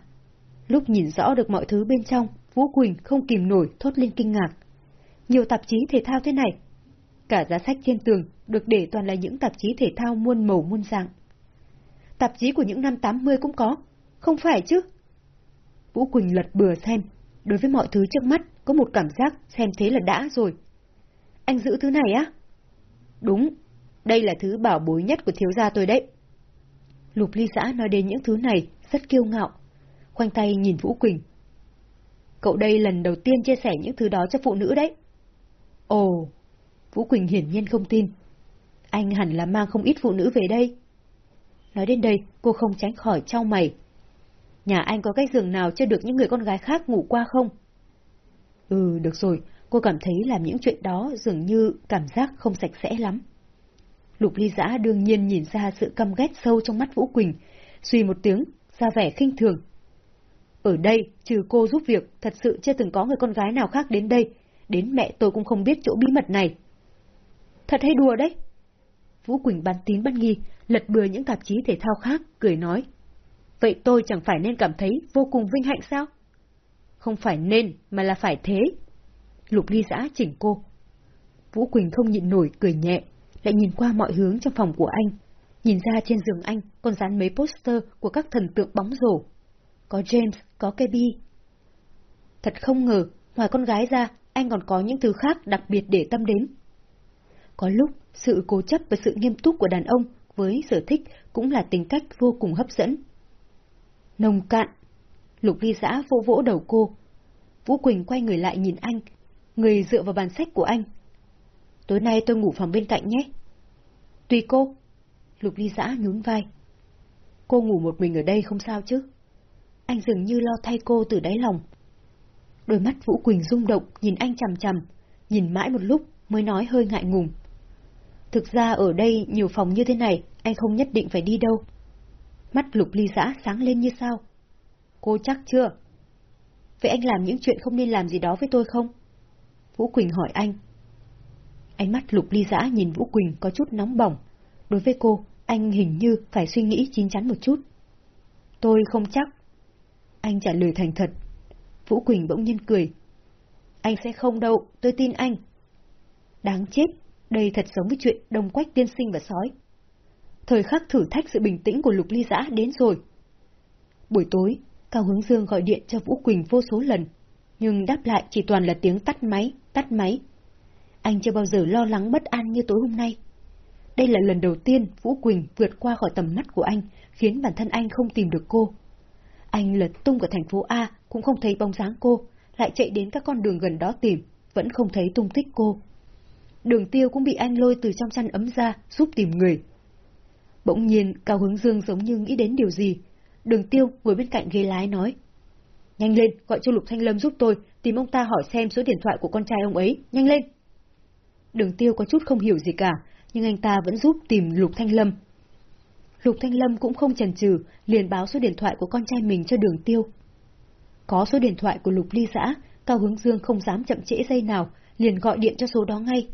Lúc nhìn rõ được mọi thứ bên trong, Vũ Quỳnh không kìm nổi thốt lên kinh ngạc. Nhiều tạp chí thể thao thế này. Cả giá sách trên tường được để toàn là những tạp chí thể thao muôn màu muôn dạng. Tạp chí của những năm 80 cũng có, không phải chứ? Vũ Quỳnh lật bừa xem, đối với mọi thứ trước mắt có một cảm giác xem thế là đã rồi. Anh giữ thứ này á? Đúng, đây là thứ bảo bối nhất của thiếu gia tôi đấy. Lục ly xã nói đến những thứ này rất kiêu ngạo, khoanh tay nhìn Vũ Quỳnh. Cậu đây lần đầu tiên chia sẻ những thứ đó cho phụ nữ đấy. Ồ, Vũ Quỳnh hiển nhiên không tin. Anh hẳn là mang không ít phụ nữ về đây. Nói đến đây, cô không tránh khỏi trao mày. Nhà anh có cách giường nào cho được những người con gái khác ngủ qua không? Ừ, được rồi, cô cảm thấy làm những chuyện đó dường như cảm giác không sạch sẽ lắm. Lục ly giã đương nhiên nhìn ra sự căm ghét sâu trong mắt Vũ Quỳnh, suy một tiếng, ra vẻ khinh thường. Ở đây, trừ cô giúp việc, thật sự chưa từng có người con gái nào khác đến đây, đến mẹ tôi cũng không biết chỗ bí mật này. Thật hay đùa đấy? Vũ Quỳnh bán tín bán nghi, lật bừa những tạp chí thể thao khác, cười nói. Vậy tôi chẳng phải nên cảm thấy vô cùng vinh hạnh sao? Không phải nên, mà là phải thế. Lục ly giã chỉnh cô. Vũ Quỳnh không nhịn nổi, cười nhẹ, lại nhìn qua mọi hướng trong phòng của anh. Nhìn ra trên giường anh còn dán mấy poster của các thần tượng bóng rổ. Có James, có Kebi. Thật không ngờ, ngoài con gái ra, anh còn có những thứ khác đặc biệt để tâm đến. Có lúc, sự cố chấp và sự nghiêm túc của đàn ông với sở thích cũng là tính cách vô cùng hấp dẫn. Nồng cạn. Lục ly giã vô vỗ đầu cô. Vũ Quỳnh quay người lại nhìn anh, người dựa vào bàn sách của anh. Tối nay tôi ngủ phòng bên cạnh nhé. Tùy cô. Lục ly giã nhún vai. Cô ngủ một mình ở đây không sao chứ? Anh dường như lo thay cô từ đáy lòng. Đôi mắt Vũ Quỳnh rung động, nhìn anh chằm chằm, nhìn mãi một lúc mới nói hơi ngại ngùng. Thực ra ở đây nhiều phòng như thế này, anh không nhất định phải đi đâu. Mắt lục ly giã sáng lên như sao? Cô chắc chưa? Vậy anh làm những chuyện không nên làm gì đó với tôi không? Vũ Quỳnh hỏi anh. Ánh mắt lục ly giã nhìn Vũ Quỳnh có chút nóng bỏng. Đối với cô, anh hình như phải suy nghĩ chín chắn một chút. Tôi không chắc. Anh trả lời thành thật. Vũ Quỳnh bỗng nhiên cười. Anh sẽ không đâu, tôi tin anh. Đáng chết, đây thật giống với chuyện đồng quách tiên sinh và sói. Thời khắc thử thách sự bình tĩnh của Lục Ly Giã đến rồi. Buổi tối, Cao Hướng Dương gọi điện cho Vũ Quỳnh vô số lần, nhưng đáp lại chỉ toàn là tiếng tắt máy, tắt máy. Anh chưa bao giờ lo lắng bất an như tối hôm nay. Đây là lần đầu tiên Vũ Quỳnh vượt qua khỏi tầm mắt của anh, khiến bản thân anh không tìm được cô. Anh lật tung cả thành phố A cũng không thấy bóng dáng cô, lại chạy đến các con đường gần đó tìm, vẫn không thấy tung tích cô. Đường tiêu cũng bị anh lôi từ trong chăn ấm ra, giúp tìm người. Bỗng nhiên, Cao Hướng Dương giống như nghĩ đến điều gì. Đường tiêu ngồi bên cạnh ghế lái nói. Nhanh lên, gọi cho Lục Thanh Lâm giúp tôi, tìm ông ta hỏi xem số điện thoại của con trai ông ấy, nhanh lên. Đường tiêu có chút không hiểu gì cả, nhưng anh ta vẫn giúp tìm Lục Thanh Lâm. Lục Thanh Lâm cũng không chần chừ, liền báo số điện thoại của con trai mình cho đường tiêu. Có số điện thoại của Lục Ly xã, Cao Hướng Dương không dám chậm trễ giây nào, liền gọi điện cho số đó ngay.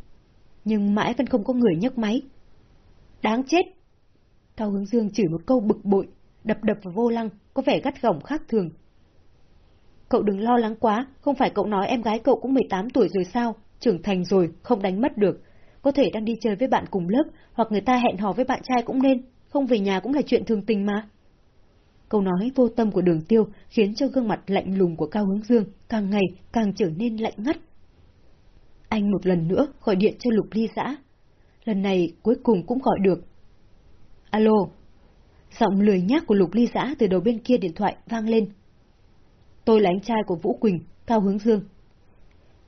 Nhưng mãi vẫn không có người nhấc máy. Đáng chết! Cao Hướng Dương chửi một câu bực bội, đập đập vào vô lăng, có vẻ gắt gỏng khác thường. Cậu đừng lo lắng quá, không phải cậu nói em gái cậu cũng 18 tuổi rồi sao, trưởng thành rồi, không đánh mất được. Có thể đang đi chơi với bạn cùng lớp, hoặc người ta hẹn hò với bạn trai cũng nên, không về nhà cũng là chuyện thường tình mà. Câu nói vô tâm của đường tiêu khiến cho gương mặt lạnh lùng của Cao Hướng Dương càng ngày càng trở nên lạnh ngắt. Anh một lần nữa gọi điện cho Lục Ly Giã. Lần này cuối cùng cũng gọi được. Alo. Giọng lười nhác của Lục Ly Giã từ đầu bên kia điện thoại vang lên. Tôi là anh trai của Vũ Quỳnh, Cao Hướng Dương.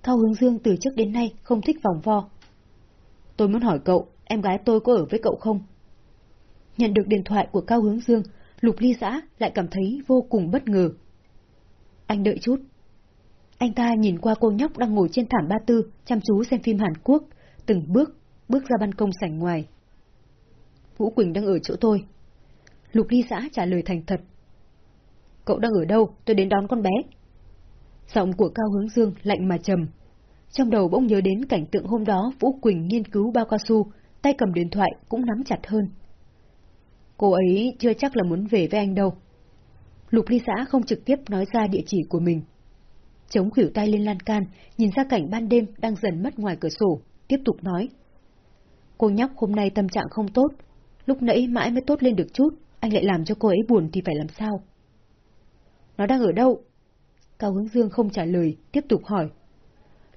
Cao Hướng Dương từ trước đến nay không thích vòng vo. Tôi muốn hỏi cậu, em gái tôi có ở với cậu không? Nhận được điện thoại của Cao Hướng Dương, Lục Ly Giã lại cảm thấy vô cùng bất ngờ. Anh đợi chút. Anh ta nhìn qua cô nhóc đang ngồi trên thảm ba tư, chăm chú xem phim Hàn Quốc, từng bước, bước ra ban công sảnh ngoài. Vũ Quỳnh đang ở chỗ tôi. Lục Ly Giã trả lời thành thật. Cậu đang ở đâu? Tôi đến đón con bé. Giọng của Cao Hướng Dương lạnh mà trầm. Trong đầu bỗng nhớ đến cảnh tượng hôm đó Vũ Quỳnh nghiên cứu bao cao su, tay cầm điện thoại cũng nắm chặt hơn. Cô ấy chưa chắc là muốn về với anh đâu. Lục ly xã không trực tiếp nói ra địa chỉ của mình. Chống khỉu tay lên lan can, nhìn ra cảnh ban đêm đang dần mất ngoài cửa sổ, tiếp tục nói. Cô nhóc hôm nay tâm trạng không tốt, lúc nãy mãi mới tốt lên được chút, anh lại làm cho cô ấy buồn thì phải làm sao? Nó đang ở đâu? Cao Hướng Dương không trả lời, tiếp tục hỏi.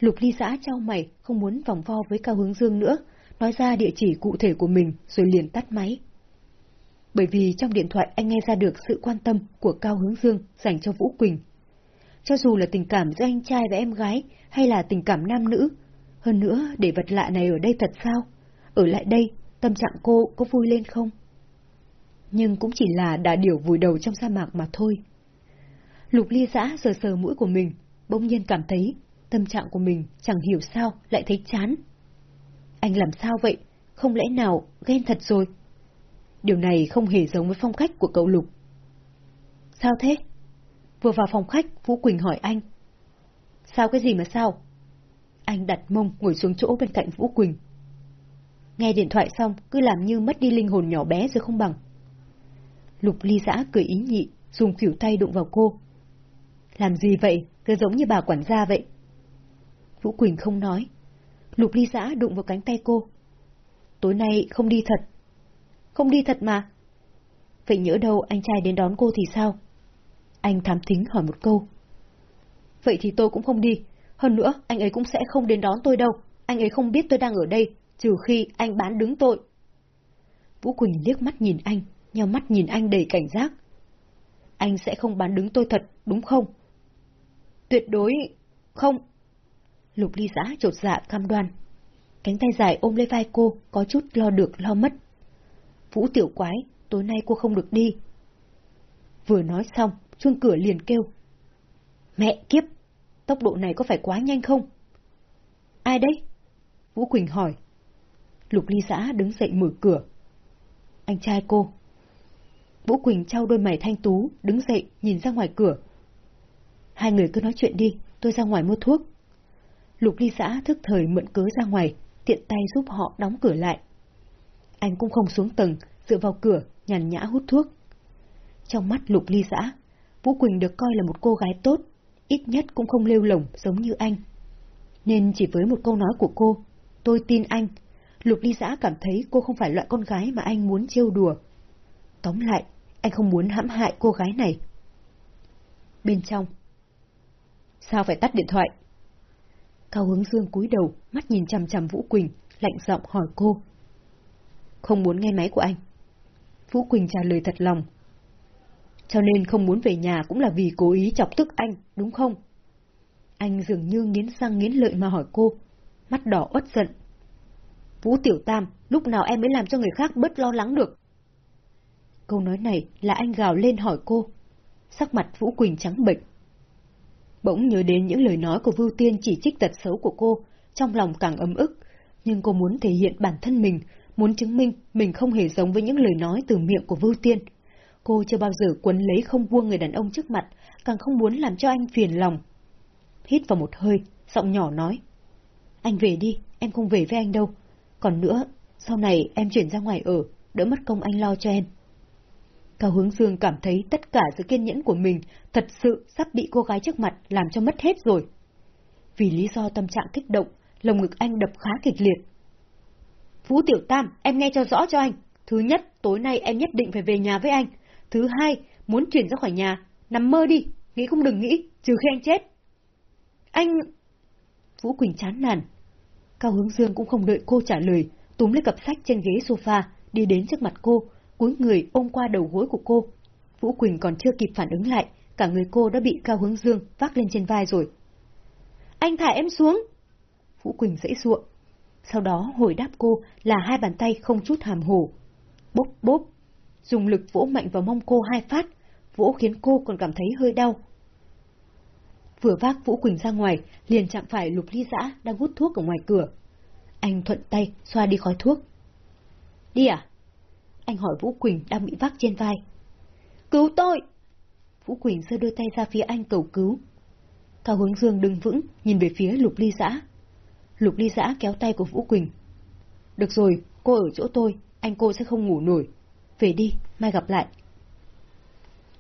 Lục ly xã trao mày, không muốn vòng vo với Cao Hướng Dương nữa, nói ra địa chỉ cụ thể của mình rồi liền tắt máy. Bởi vì trong điện thoại anh nghe ra được sự quan tâm của Cao Hướng Dương dành cho Vũ Quỳnh. Cho dù là tình cảm giữa anh trai và em gái hay là tình cảm nam nữ, hơn nữa để vật lạ này ở đây thật sao? Ở lại đây, tâm trạng cô có vui lên không? Nhưng cũng chỉ là đã điểu vùi đầu trong sa mạc mà thôi. Lục ly giã sờ sờ mũi của mình, bỗng nhiên cảm thấy tâm trạng của mình chẳng hiểu sao lại thấy chán. Anh làm sao vậy? Không lẽ nào ghen thật rồi? Điều này không hề giống với phong cách của cậu Lục. Sao thế? Vừa vào phòng khách, Vũ Quỳnh hỏi anh. Sao cái gì mà sao? Anh đặt mông ngồi xuống chỗ bên cạnh Vũ Quỳnh. Nghe điện thoại xong, cứ làm như mất đi linh hồn nhỏ bé rồi không bằng. Lục ly giã cười ý nhị, dùng khỉu tay đụng vào cô. Làm gì vậy? Cứ giống như bà quản gia vậy. Vũ Quỳnh không nói. Lục ly giã đụng vào cánh tay cô. Tối nay không đi thật. Không đi thật mà. Vậy nhỡ đâu anh trai đến đón cô thì sao? Anh thám thính hỏi một câu. Vậy thì tôi cũng không đi. Hơn nữa, anh ấy cũng sẽ không đến đón tôi đâu. Anh ấy không biết tôi đang ở đây, trừ khi anh bán đứng tội. Vũ Quỳnh liếc mắt nhìn anh, nhau mắt nhìn anh đầy cảnh giác. Anh sẽ không bán đứng tôi thật, đúng không? Tuyệt đối không. Lục ly giã trột dạ cam đoan. Cánh tay dài ôm lấy vai cô, có chút lo được lo mất. Vũ tiểu quái, tối nay cô không được đi. Vừa nói xong, chuông cửa liền kêu. Mẹ kiếp, tốc độ này có phải quá nhanh không? Ai đấy? Vũ Quỳnh hỏi. Lục ly giã đứng dậy mở cửa. Anh trai cô. Vũ Quỳnh trao đôi mày thanh tú, đứng dậy, nhìn ra ngoài cửa. Hai người cứ nói chuyện đi, tôi ra ngoài mua thuốc. Lục ly xã thức thời mượn cớ ra ngoài, tiện tay giúp họ đóng cửa lại. Anh cũng không xuống tầng, dựa vào cửa, nhàn nhã hút thuốc. Trong mắt lục ly xã, Vũ Quỳnh được coi là một cô gái tốt, ít nhất cũng không lêu lồng giống như anh. Nên chỉ với một câu nói của cô, tôi tin anh, lục ly xã cảm thấy cô không phải loại con gái mà anh muốn trêu đùa. Tóm lại, anh không muốn hãm hại cô gái này. Bên trong. Sao phải tắt điện thoại? Cao hướng dương cúi đầu, mắt nhìn chằm chằm Vũ Quỳnh, lạnh giọng hỏi cô. Không muốn nghe máy của anh. Vũ Quỳnh trả lời thật lòng. Cho nên không muốn về nhà cũng là vì cố ý chọc tức anh, đúng không? Anh dường như nghiến răng nghiến lợi mà hỏi cô, mắt đỏ uất giận. Vũ Tiểu Tam, lúc nào em mới làm cho người khác bớt lo lắng được? Câu nói này là anh gào lên hỏi cô. Sắc mặt Vũ Quỳnh trắng bệch. Bỗng nhớ đến những lời nói của Vưu Tiên chỉ trích tật xấu của cô, trong lòng càng ấm ức. Nhưng cô muốn thể hiện bản thân mình, muốn chứng minh mình không hề giống với những lời nói từ miệng của Vưu Tiên. Cô chưa bao giờ quấn lấy không buông người đàn ông trước mặt, càng không muốn làm cho anh phiền lòng. Hít vào một hơi, giọng nhỏ nói. Anh về đi, em không về với anh đâu. Còn nữa, sau này em chuyển ra ngoài ở, đỡ mất công anh lo cho em. Cao Hướng Dương cảm thấy tất cả sự kiên nhẫn của mình thật sự sắp bị cô gái trước mặt làm cho mất hết rồi. Vì lý do tâm trạng kích động, lồng ngực anh đập khá kịch liệt. Phú Tiểu Tam, em nghe cho rõ cho anh. Thứ nhất, tối nay em nhất định phải về nhà với anh. Thứ hai, muốn chuyển ra khỏi nhà, nằm mơ đi, nghĩ cũng đừng nghĩ, trừ khi anh chết. Anh... Vũ Quỳnh chán nản. Cao Hướng Dương cũng không đợi cô trả lời, túm lấy cặp sách trên ghế sofa, đi đến trước mặt cô, cúi người ôm qua đầu gối của cô. Vũ Quỳnh còn chưa kịp phản ứng lại, cả người cô đã bị Cao Hướng Dương vác lên trên vai rồi. Anh thả em xuống! Vũ Quỳnh dãy ruộng. Sau đó hồi đáp cô là hai bàn tay không chút hàm hồ. Bốp bốp, dùng lực vỗ mạnh vào mông cô hai phát, vỗ khiến cô còn cảm thấy hơi đau. Vừa vác Vũ Quỳnh ra ngoài, liền chạm phải lục ly dã đang hút thuốc ở ngoài cửa. Anh thuận tay xoa đi khói thuốc. Đi à? Anh hỏi Vũ Quỳnh đang bị vác trên vai. Cứu tôi! Vũ Quỳnh giơ đôi tay ra phía anh cầu cứu. Cao hướng dương đứng vững, nhìn về phía lục ly giã. Lục ly giã kéo tay của Vũ Quỳnh. Được rồi, cô ở chỗ tôi, anh cô sẽ không ngủ nổi. Về đi, mai gặp lại.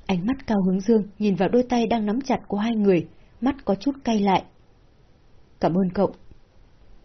Ánh mắt Cao Hướng Dương nhìn vào đôi tay đang nắm chặt của hai người, mắt có chút cay lại. Cảm ơn cậu.